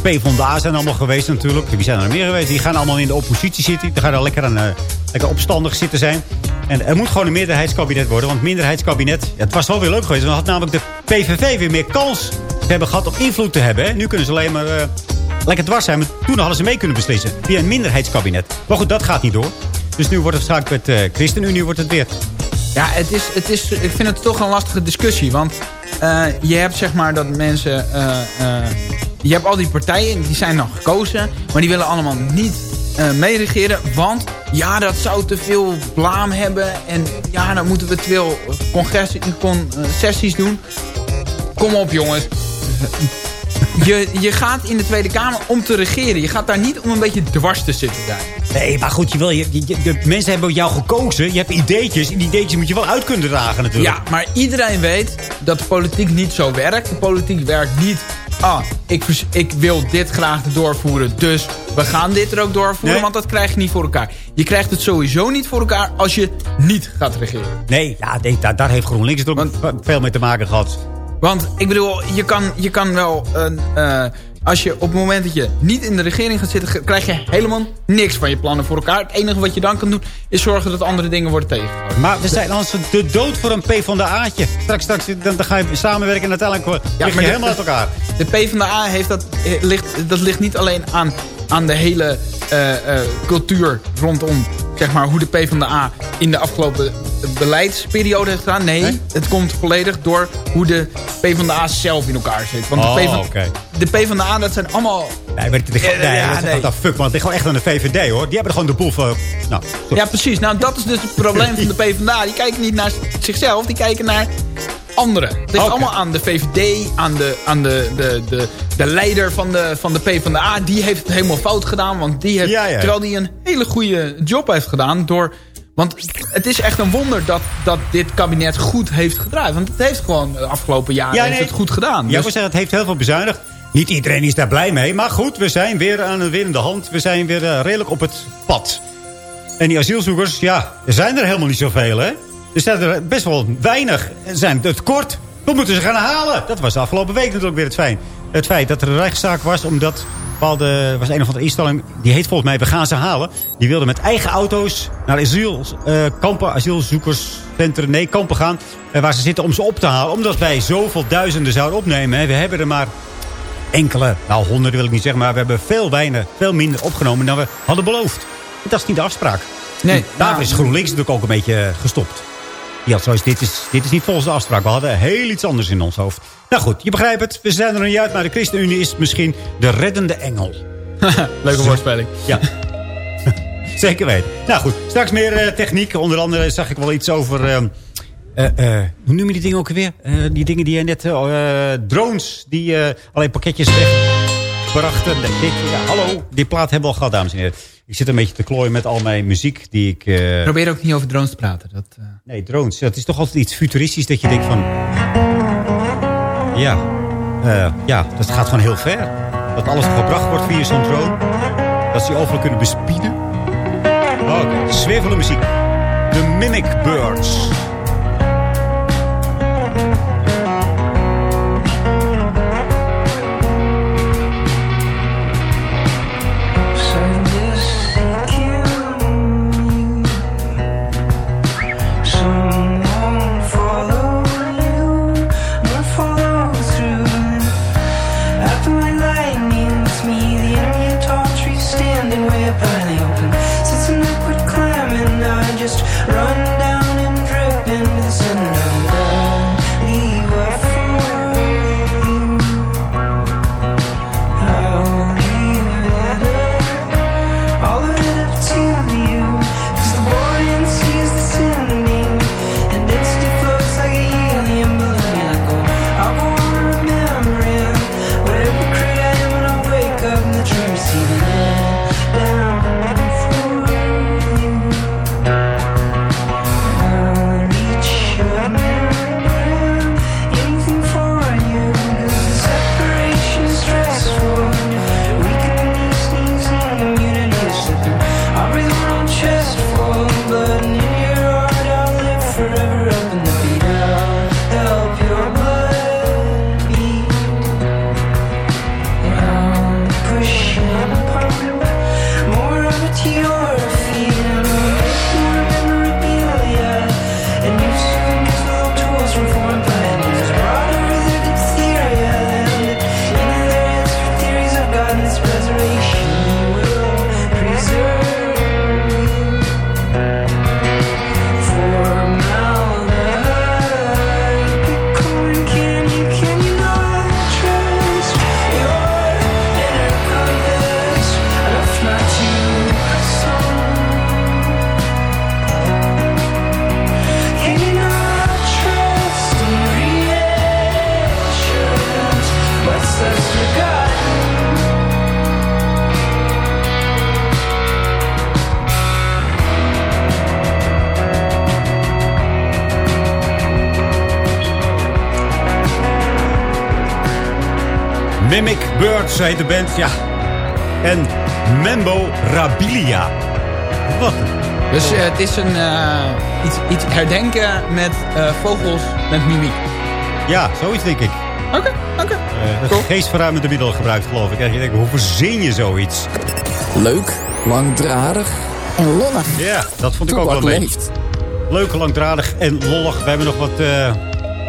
PvdA zijn allemaal geweest natuurlijk. Wie zijn er meer geweest? Die gaan allemaal in de oppositie zitten. Die gaan er lekker, aan, eh, lekker opstandig zitten zijn. En er moet gewoon een meerderheidskabinet worden. Want minderheidskabinet, ja, het was wel weer leuk geweest. Dan had namelijk de PVV weer meer kans hebben gehad om invloed te hebben. Nu kunnen ze alleen maar eh, lekker dwars zijn. Maar toen hadden ze mee kunnen beslissen. Via een minderheidskabinet. Maar goed, dat gaat niet door. Dus nu wordt het straks met eh ChristenUnie wordt het weer. Ja, het is, het is, ik vind het toch een lastige discussie. Want je hebt zeg maar dat mensen... je hebt al die partijen, die zijn dan gekozen. Maar die willen allemaal niet eh meeregeren. Want ja, dat zou te veel blaam hebben. En ja, dan moeten we te veel concessies doen. Kom op jongens. Je, je gaat in de Tweede Kamer om te regeren. Je gaat daar niet om een beetje dwars te zitten daar. Nee, maar goed, je wil, je, je- de mensen hebben jou gekozen. Je hebt ideetjes. En die ideetjes moet je wel uit kunnen dragen natuurlijk. Ja, maar iedereen weet dat de politiek niet zo werkt. De politiek werkt niet... Ah, ik, ik wil dit graag doorvoeren, dus we gaan dit er ook doorvoeren. Nee. Want dat krijg je niet voor elkaar. Je krijgt het sowieso niet voor elkaar als je niet gaat regeren. Nee, ja, nee daar, daar heeft GroenLinks het ook veel mee te maken gehad. Want ik bedoel, je kan, je kan wel... een, eh, als je op het moment dat je niet in de regering gaat zitten... krijg je helemaal niks van je plannen voor elkaar. Het enige wat je dan kan doen... is zorgen dat andere dingen worden tegengehouden. Maar we zijn anders de dood voor een P van de A'tje. Straks, straks dan, dan ga je samenwerken en uiteindelijk ja, lig je de- helemaal uit elkaar. De PvdA heeft dat, eh, ligt, dat ligt niet alleen aan, aan de hele eh, eh, cultuur rondom zeg maar, hoe de PvdA in de afgelopen beleidsperiode heeft gedaan. Nee, het komt volledig door hoe de PvdA zelf in elkaar zit. Want Oh, de, PvdA, oké. de PvdA, dat zijn allemaal... Nee, maar nee, ja, dat, nee. fuck man, het ligt gewoon echt aan de VVD hoor. Die hebben er gewoon de boel voor. Nou, goed. Ja, precies. Nou, dat is dus het probleem van de PvdA. Die kijken niet naar zichzelf, die kijken naar anderen. Het ligt Oké. allemaal aan de VVD, aan de, aan de, de, de, de leider van de, van de PvdA. Die heeft het helemaal fout gedaan, want die heeft, Ja, ja. terwijl die een hele goede job heeft gedaan door... Want het is echt een wonder dat, dat dit kabinet goed heeft gedraaid. Want het heeft gewoon de afgelopen jaren Ja, heeft het goed gedaan. Ja, Dus- we zeggen, het heeft heel veel bezuinigd. Niet iedereen is daar blij mee. Maar goed, we zijn weer aan de winnende hand. We zijn weer eh, redelijk op het pad. En die asielzoekers, ja, er zijn er helemaal niet zoveel, hè? Er zijn er best wel weinig. Zijn het kort. We moeten ze gaan halen. Dat was de afgelopen week natuurlijk weer het feit. Het feit dat er een rechtszaak was omdat... Bepaalde, was een of andere instelling, die heet volgens mij We gaan ze halen. Die wilden met eigen auto's naar asielkampen, asielzoekerscentrum, nee, kampen gaan. eh, waar ze zitten om ze op te halen. Omdat wij zoveel duizenden zouden opnemen. Hè. We hebben er maar enkele, nou honderden wil ik niet zeggen... maar we hebben veel, weinig, veel minder opgenomen dan we hadden beloofd. Dat is niet de afspraak. Nee, En Daarvoor nou, is GroenLinks natuurlijk ook een beetje eh, Ja, zoals dit is, dit is niet volgens de afspraak. We hadden heel iets anders in ons hoofd. Nou goed, je begrijpt het. We zijn er nog niet uit, maar de ChristenUnie is misschien de reddende engel. Leuke woordspeling. Ja. Zeker weten. Nou goed, straks meer eh, techniek. Onder andere zag ik wel iets over... ehm, eh, eh, hoe noem je die dingen ook weer? die dingen die je net... eh, drones die alleen pakketjes wegbrachten. Ja, hallo, die plaat hebben we al gehad, dames en heren. Ik zit een beetje te klooien met al mijn muziek die ik... eh, Probeer ook niet over drones te praten. Dat, eh, Nee, drones. Dat is toch altijd iets futuristisch dat je denkt van... Ja, eh, ja, dat gaat gewoon heel ver. Dat alles gebracht wordt via zo'n drone. Dat ze je overal kunnen bespieden. Oké, zwevelen muziek. De Mimic Birds. Mimic Birds heet de band, ja. En Memorabilia. Wat? Dus eh, het is een, eh, iets, iets herdenken met eh, vogels met mimiek. Ja, zoiets denk ik. Oké, oké. Eh de geestverruimende middelen gebruikt, geloof ik. En je denkt, hoe verzin je zoiets? Leuk, langdradig en lollig. Ja, dat vond ik ook wel leuk. Leuk, langdradig en lollig. We hebben nog wat eh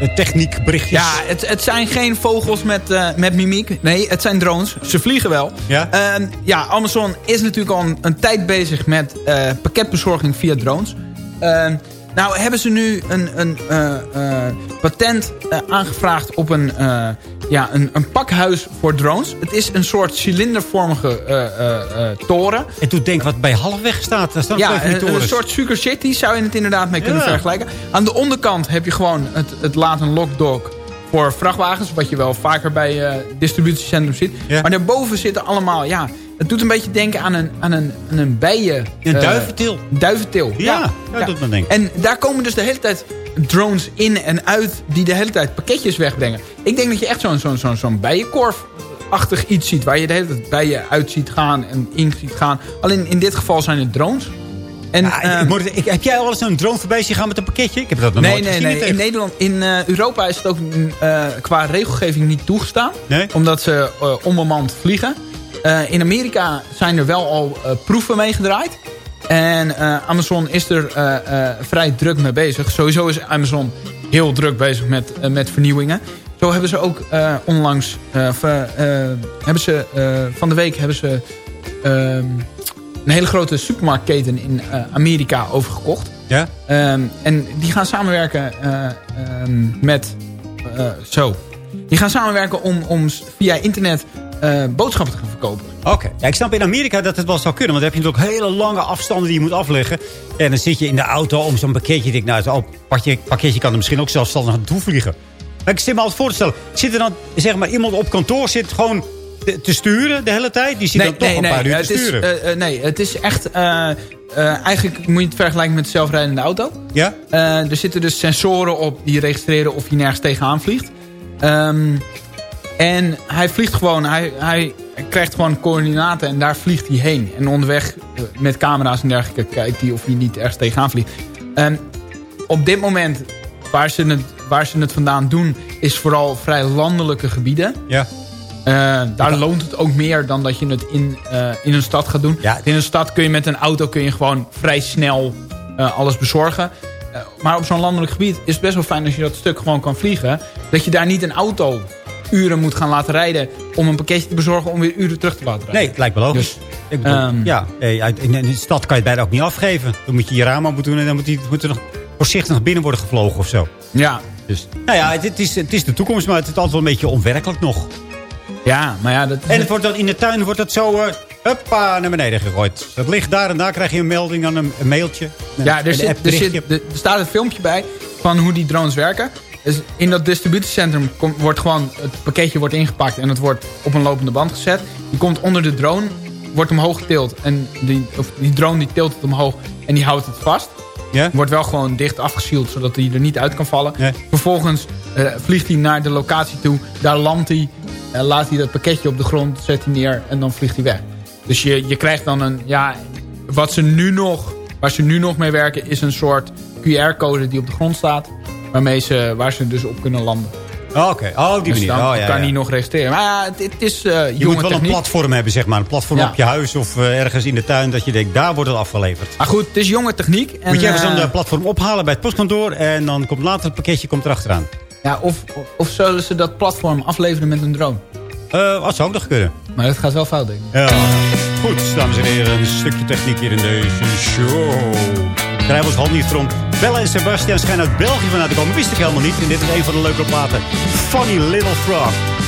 techniekberichtjes. Ja, het, het zijn geen vogels met, eh, met mimiek. Nee, het zijn drones. Ze vliegen wel. Ja? Ehm, ja, Amazon is natuurlijk al een, een tijd bezig met eh, pakketbezorging via drones. Ehm, nou hebben ze nu een, een eh, eh, patent eh, aangevraagd op een, eh, ja, een, een pakhuis voor drones. Het is een soort cilindervormige eh, toren. En toen denk ik wat bij halfweg staat. Daar staan Ja, een, een soort Sugar City zou je het inderdaad mee kunnen Ja. vergelijken. Aan de onderkant heb je gewoon het, het laten lokdok voor vrachtwagens. Wat je wel vaker bij distributiecentrum ziet. Ja. Maar daarboven zitten allemaal, ja... Het doet een beetje denken aan een, aan een, aan een bijen... Een duiventil. duiventil, Ja, dat doet me denken. En daar komen dus de hele tijd drones in en uit... die de hele tijd pakketjes wegbrengen. Ik denk dat je echt zo'n zo'n zo'n zo'n bijenkorf-achtig iets ziet... waar je de hele tijd bijen uit ziet gaan en in ziet gaan. Alleen in dit geval zijn het drones. En, Ja, ik- ehm, ik moet- ik- heb jij al eens een drone voorbij zien gaan met een pakketje? Ik heb dat nog Nee, nooit nee, gezien. nee. In. Nederland, in eh, Europa is het ook mm, eh, qua regelgeving niet toegestaan. Nee? Omdat ze eh, onbemand vliegen. In Amerika zijn er wel al proeven mee gedraaid. En eh, Amazon is er eh, eh, vrij druk mee bezig. Sowieso is Amazon heel druk bezig met, met vernieuwingen. Zo hebben ze ook onlangs... hebben ze, van de week hebben ze... ehm, een hele grote supermarktketen in Amerika overgekocht. Ja? Ehm, en die gaan samenwerken eh, ehm, met... zo. Die gaan samenwerken om, om via internet eh, boodschappen te gaan verkopen. Oké. Ja, ik snap in Amerika dat het wel zou kunnen. Want dan heb je natuurlijk hele lange afstanden die je moet afleggen. En dan zit je in de auto om zo'n pakketje. Ik denk, nou, zo'n pakketje, pakketje kan er misschien ook zelfstandig naartoe vliegen. Maar ik zit me altijd voor te stellen. Zit er dan, zeg maar, iemand op kantoor zit gewoon te, sturen de hele tijd? Die zit dan toch een paar uur te is, sturen. eh, eh, nee, het is echt... eigenlijk moet je het vergelijken met een zelfrijdende auto. ja? Er zitten dus sensoren op die registreren of je nergens tegenaan vliegt. Ehm, en hij vliegt gewoon, hij, hij krijgt gewoon coördinaten en daar vliegt hij heen. En onderweg eh, met camera's en dergelijke kijkt hij of hij niet ergens tegenaan vliegt. En op dit moment, waar ze, het, waar ze het vandaan doen, is vooral vrij landelijke gebieden. Ja. Eh, daar loont het ook meer dan dat je het in, eh, in een stad gaat doen. Ja. In een stad kun je met een auto kun je gewoon vrij snel alles bezorgen. Maar op zo'n landelijk gebied is het best wel fijn als je dat stuk gewoon kan vliegen. Dat je daar niet een auto uren moet gaan laten rijden om een pakketje te bezorgen om weer uren terug te laten rijden. Nee, het lijkt me logisch. Dus, ik bedoel, ehm, ja, in, de stad kan je het bijna ook niet afgeven. Dan moet je je raam open doen en dan moet, die, moet er nog voorzichtig binnen worden gevlogen of zo. Ja, Dus, nou ja, het, het is, het is de toekomst, maar het is altijd wel een beetje onwerkelijk nog. ja, maar ja, dat En het wordt dan in de tuin wordt het zo eh, huppa, naar beneden gegooid. Dat ligt daar en daar krijg je een melding aan een, een mailtje. Een- Ja, er, zit, er, zit, er staat een filmpje bij van hoe die drones werken. Dus in dat distributiecentrum komt, wordt gewoon het pakketje wordt ingepakt en het wordt op een lopende band gezet. Die komt onder de drone, wordt omhoog getild en die, of die drone die tilt het omhoog en die houdt het vast. Wordt wel gewoon dicht afgesield zodat hij er niet uit kan vallen. Vervolgens eh, vliegt hij naar de locatie toe, daar landt hij, eh, laat hij dat pakketje op de grond, zet hij neer en dan vliegt hij weg. Dus je, je krijgt dan een, ja, wat ze nu nog, waar ze nu nog mee werken is een soort QR-code die op de grond staat. Waarmee ze, waar ze dus op kunnen landen. Oh, Oké, oh, op die Dus manier. dan Oh, ja, kan ja. hij nog registreren. Maar ja, het, het is eh Je moet wel een techniek. platform hebben, zeg maar. Een platform Ja. op je huis of eh, ergens in de tuin. Dat je denkt, daar wordt het afgeleverd. Maar goed, het is jonge techniek. En, moet je even zo'n eh, eh, platform ophalen bij het postkantoor. En dan komt later het pakketje komt erachteraan. ja, of, of, zullen ze dat platform afleveren met een drone? Eh wat zou ook nog kunnen. Maar dat gaat wel fout, denk ik. Ja. Goed, dames en heren. Een stukje techniek hier in deze show. Drijf ons hand niet rond. Bella en Sebastian schijnen uit België vandaan te komen. Wist ik helemaal niet. En dit is een van de leuke platen. Funny Little Frog.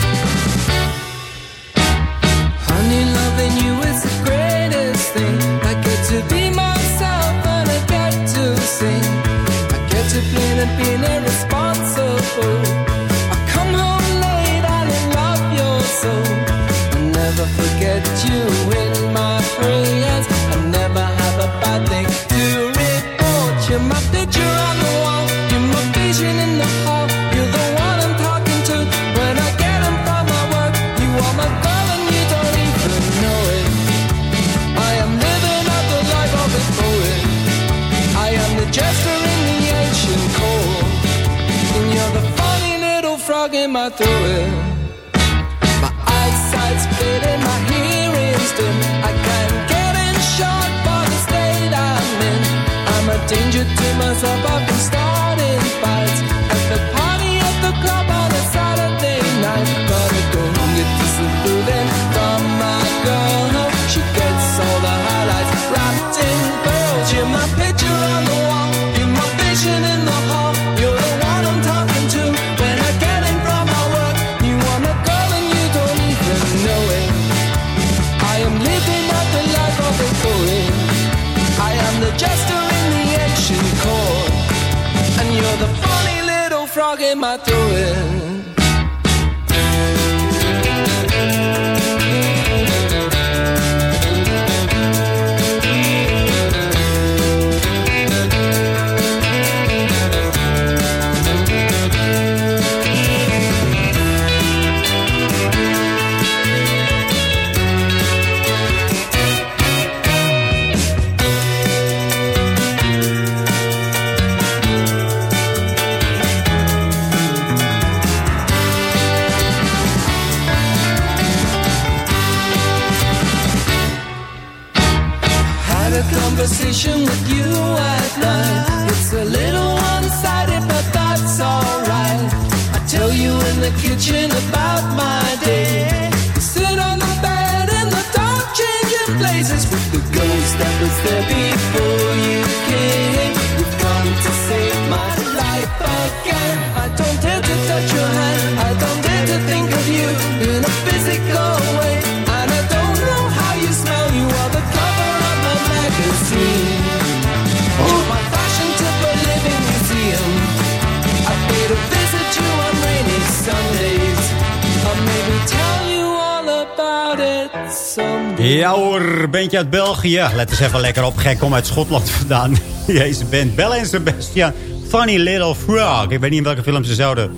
Ja hoor, bandje uit België. Let eens even lekker op. Gek, kom uit Schotland vandaan. Deze band, Bella en Sebastian. Funny Little Frog. Ik weet niet in welke film ze zouden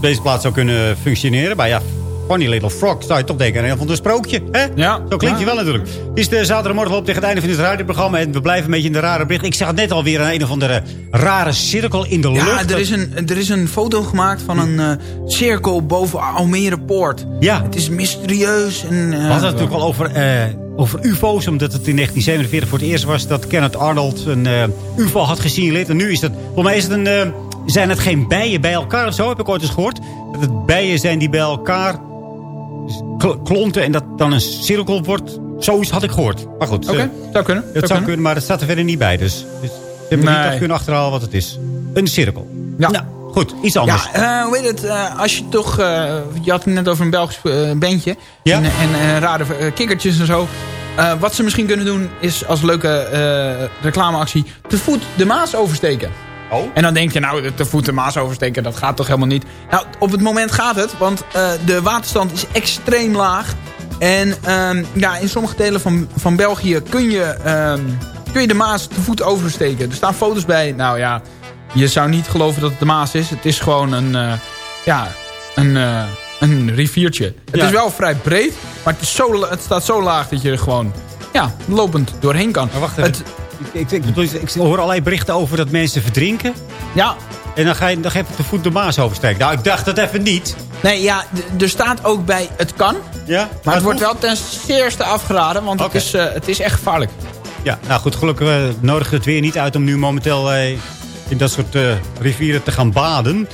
deze plaats zou kunnen functioneren. Maar ja, Funny Little Frog zou je toch denken. Een van een sprookje, hè? Ja. Zo klinkt hij wel natuurlijk. Het is de zaterdagmorgen op tegen het einde van dit radioprogramma. En we blijven een beetje in de rare bericht. Ik zag het net alweer een, een of andere rare cirkel in de Ja, lucht. er is, een, er is een foto gemaakt van een eh, cirkel boven Almere Poort. Ja. Het is mysterieus. En, eh, We hadden het natuurlijk al over, eh, over ufo's. Omdat het in 1947 voor het eerst was dat Kenneth Arnold een ufo had gesignaleerd. En nu is het, volgens mij is het een, zijn het geen bijen bij elkaar of zo, heb ik ooit eens gehoord. Dat het bijen zijn die bij elkaar klonten en dat dan een cirkel wordt. Zoiets had ik gehoord. Maar goed, Oké, eh, zou kunnen. het zou kunnen, maar het staat er verder niet bij. Dus, dus ze hebben Nee. niet kunnen achterhalen wat het is. Een cirkel. Ja. Nou, goed, iets anders. Ja, eh, hoe heet het? eh, als je toch... je had het net over een Belgisch bandje. Ja. En, en rare kikkertjes en zo. Wat ze misschien kunnen doen is als leuke reclameactie... te voet de Maas oversteken. Oh. En dan denk je, nou, te voet de Maas oversteken, dat gaat toch helemaal niet. Nou, op het moment gaat het, want eh, de waterstand is extreem laag. En ehm, ja, in sommige delen van, van België kun je, ehm, kun je de Maas te voet oversteken. Er staan foto's bij. Nou ja, je zou niet geloven dat het de Maas is. Het is gewoon een, eh, ja, een, eh, een riviertje. Het Ja. is wel vrij breed, maar het, is zo, het staat zo laag dat je er gewoon ja, lopend doorheen kan. Maar wacht even. Het, Ik, ik, ik, ik hoor allerlei berichten over dat mensen verdrinken. ja, En dan ga je, dan ga je de voet de Maas oversteken. Nou, ik dacht dat even niet. nee, ja, er staat ook bij het kan. Ja? Maar het wordt wel ten zeerste afgeraden, want het, is, eh, het is echt gevaarlijk. Ja, nou goed, gelukkig uh, nodigt het weer niet uit om nu momenteel eh, in dat soort eh, rivieren te gaan baden.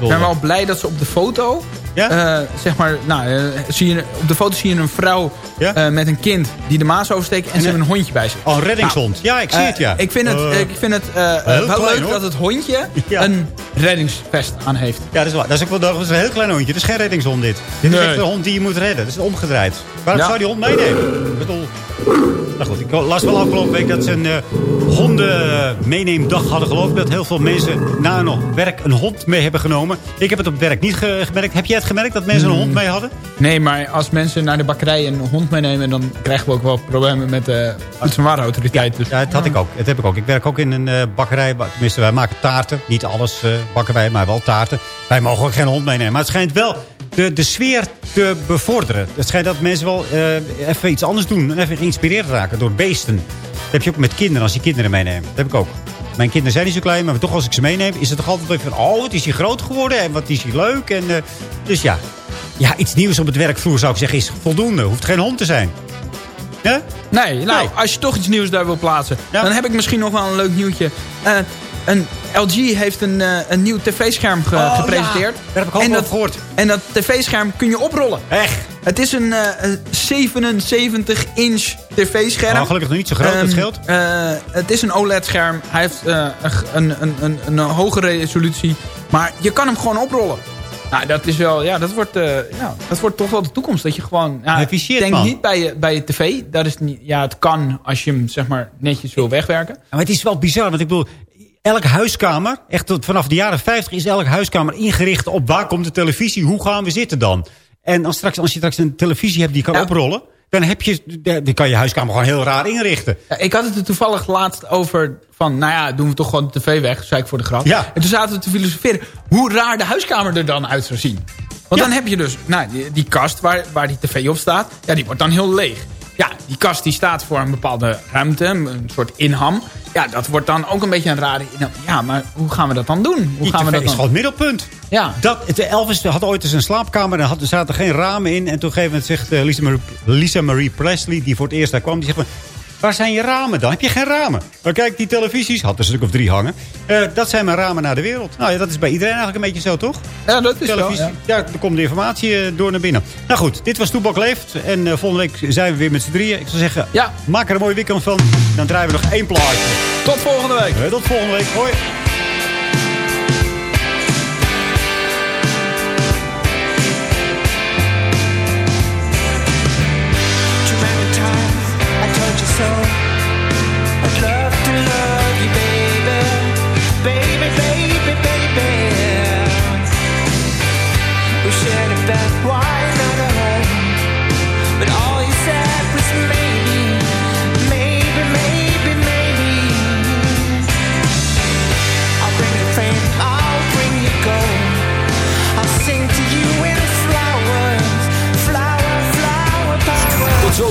Ik ben wel blij dat ze op de foto... Ja? eh, zeg maar, nou, eh, zie je, op de foto zie je een vrouw Ja? eh, met een kind die de Maas oversteekt... en ze En, hebben een hondje bij zich. Oh, een reddingshond. ja, ik zie het, ja. Ik vind het, ik vind het heel wel klein, leuk hoor. dat het hondje Ja. een reddingsvest aan heeft. Ja, dat is waar. Dat is ook wel dat is een heel klein hondje. Dat is geen reddingshond, dit. Dit Nee. is echt een hond die je moet redden. Dat is omgedraaid. Waarom zou die hond meenemen? Ik bedoel... Nou goed, ik las wel afgelopen week dat ze een uh, honden meeneemdag hadden. Geloof ik dat heel veel mensen na hun werk een hond mee hebben genomen. Ik heb het op werk niet ge gemerkt. Heb jij het gemerkt dat mensen een hond mee hadden? Nee, maar als mensen naar de bakkerij een hond meenemen... dan krijgen we ook wel problemen met de Voedsel- en Warenautoriteit. Dus, Ja, dat had ik ook. Dat heb ik ook. Ik werk ook in een uh, bakkerij. Tenminste, wij maken taarten. Niet alles uh, bakken wij, maar wel taarten. Wij mogen ook geen hond meenemen. Maar het schijnt wel de, de sfeer te bevorderen. Het schijnt dat mensen wel uh, even iets anders doen. En even geïnspireerd raken door beesten. Dat heb je ook met kinderen, als je kinderen meeneemt. Dat heb ik ook. Mijn kinderen zijn niet zo klein, maar toch als ik ze meeneem... is het toch altijd van... oh, wat is hij groot geworden en wat is hij leuk. En, uh, dus ja. ja, iets nieuws op het werkvloer zou ik zeggen is voldoende. Hoeft geen hond te zijn. Ja? Nee, nou, nee. als je toch iets nieuws daar wil plaatsen... Ja. dan heb ik misschien nog wel een leuk nieuwtje. Uh, een LG heeft een, uh, een nieuw tv-scherm ge oh, gepresenteerd. Ja. Daar heb ik ook en dat, gehoord. En dat tv-scherm kun je oprollen. Echt? Het is een, uh, een 77-inch tv-scherm. Oh, gelukkig nog niet zo groot, um, dat scheelt. Uh, het is een OLED-scherm. Hij heeft een, een, een, een hoge resolutie. Maar je kan hem gewoon oprollen. Nou, dat is wel, ja, dat wordt, uh, ja, dat wordt toch wel de toekomst. Dat je gewoon, ja, denk man. niet bij je, bij je tv. Dat is niet, ja, het kan als je hem, zeg maar, netjes wil wegwerken. Maar het is wel bizar, want ik bedoel, elke huiskamer, echt tot vanaf de jaren 50 is elke huiskamer ingericht op waar komt de televisie, hoe gaan we zitten dan? En als, straks, als je straks een televisie hebt die kan ja. oprollen, dan, heb je, dan kan je huiskamer gewoon heel raar inrichten. Ja, ik had het er toevallig laatst over van, nou ja, doen we toch gewoon de tv weg, zei ik voor de grap. Ja. En toen zaten we te filosoferen hoe raar de huiskamer er dan uit zou zien. Want dan heb je dus nou, die, die kast waar, waar die tv op staat, ja, die wordt dan heel leeg. Ja, die kast die staat voor een bepaalde ruimte, een soort inham. Ja, dat wordt dan ook een beetje een rare... Ja, maar hoe gaan we dat dan doen? Hoe gaan we dat is dan? gewoon het middelpunt. Ja. Dat, Elvis had ooit eens een slaapkamer en er zaten geen ramen in. En toen gegeven zegt uh, Lisa, Marie, Lisa Marie Presley, die voor het eerst daar kwam... die zegt van, waar zijn je ramen dan? Heb je geen ramen? Maar kijk, die televisies, had er een stuk of drie hangen. Uh, dat zijn mijn ramen naar de wereld. Nou ja, dat is bij iedereen eigenlijk een beetje zo, toch? Ja, dat is Televisie. wel, ja. ja. er komt de informatie uh, door naar binnen. Nou goed, dit was Toebak Leeft. En uh, volgende week zijn we weer met z'n drieën. Ik zou zeggen, ja. maak er een mooie weekend van. Dan draaien we nog één plaatje. Tot volgende week. tot volgende week. Hoi.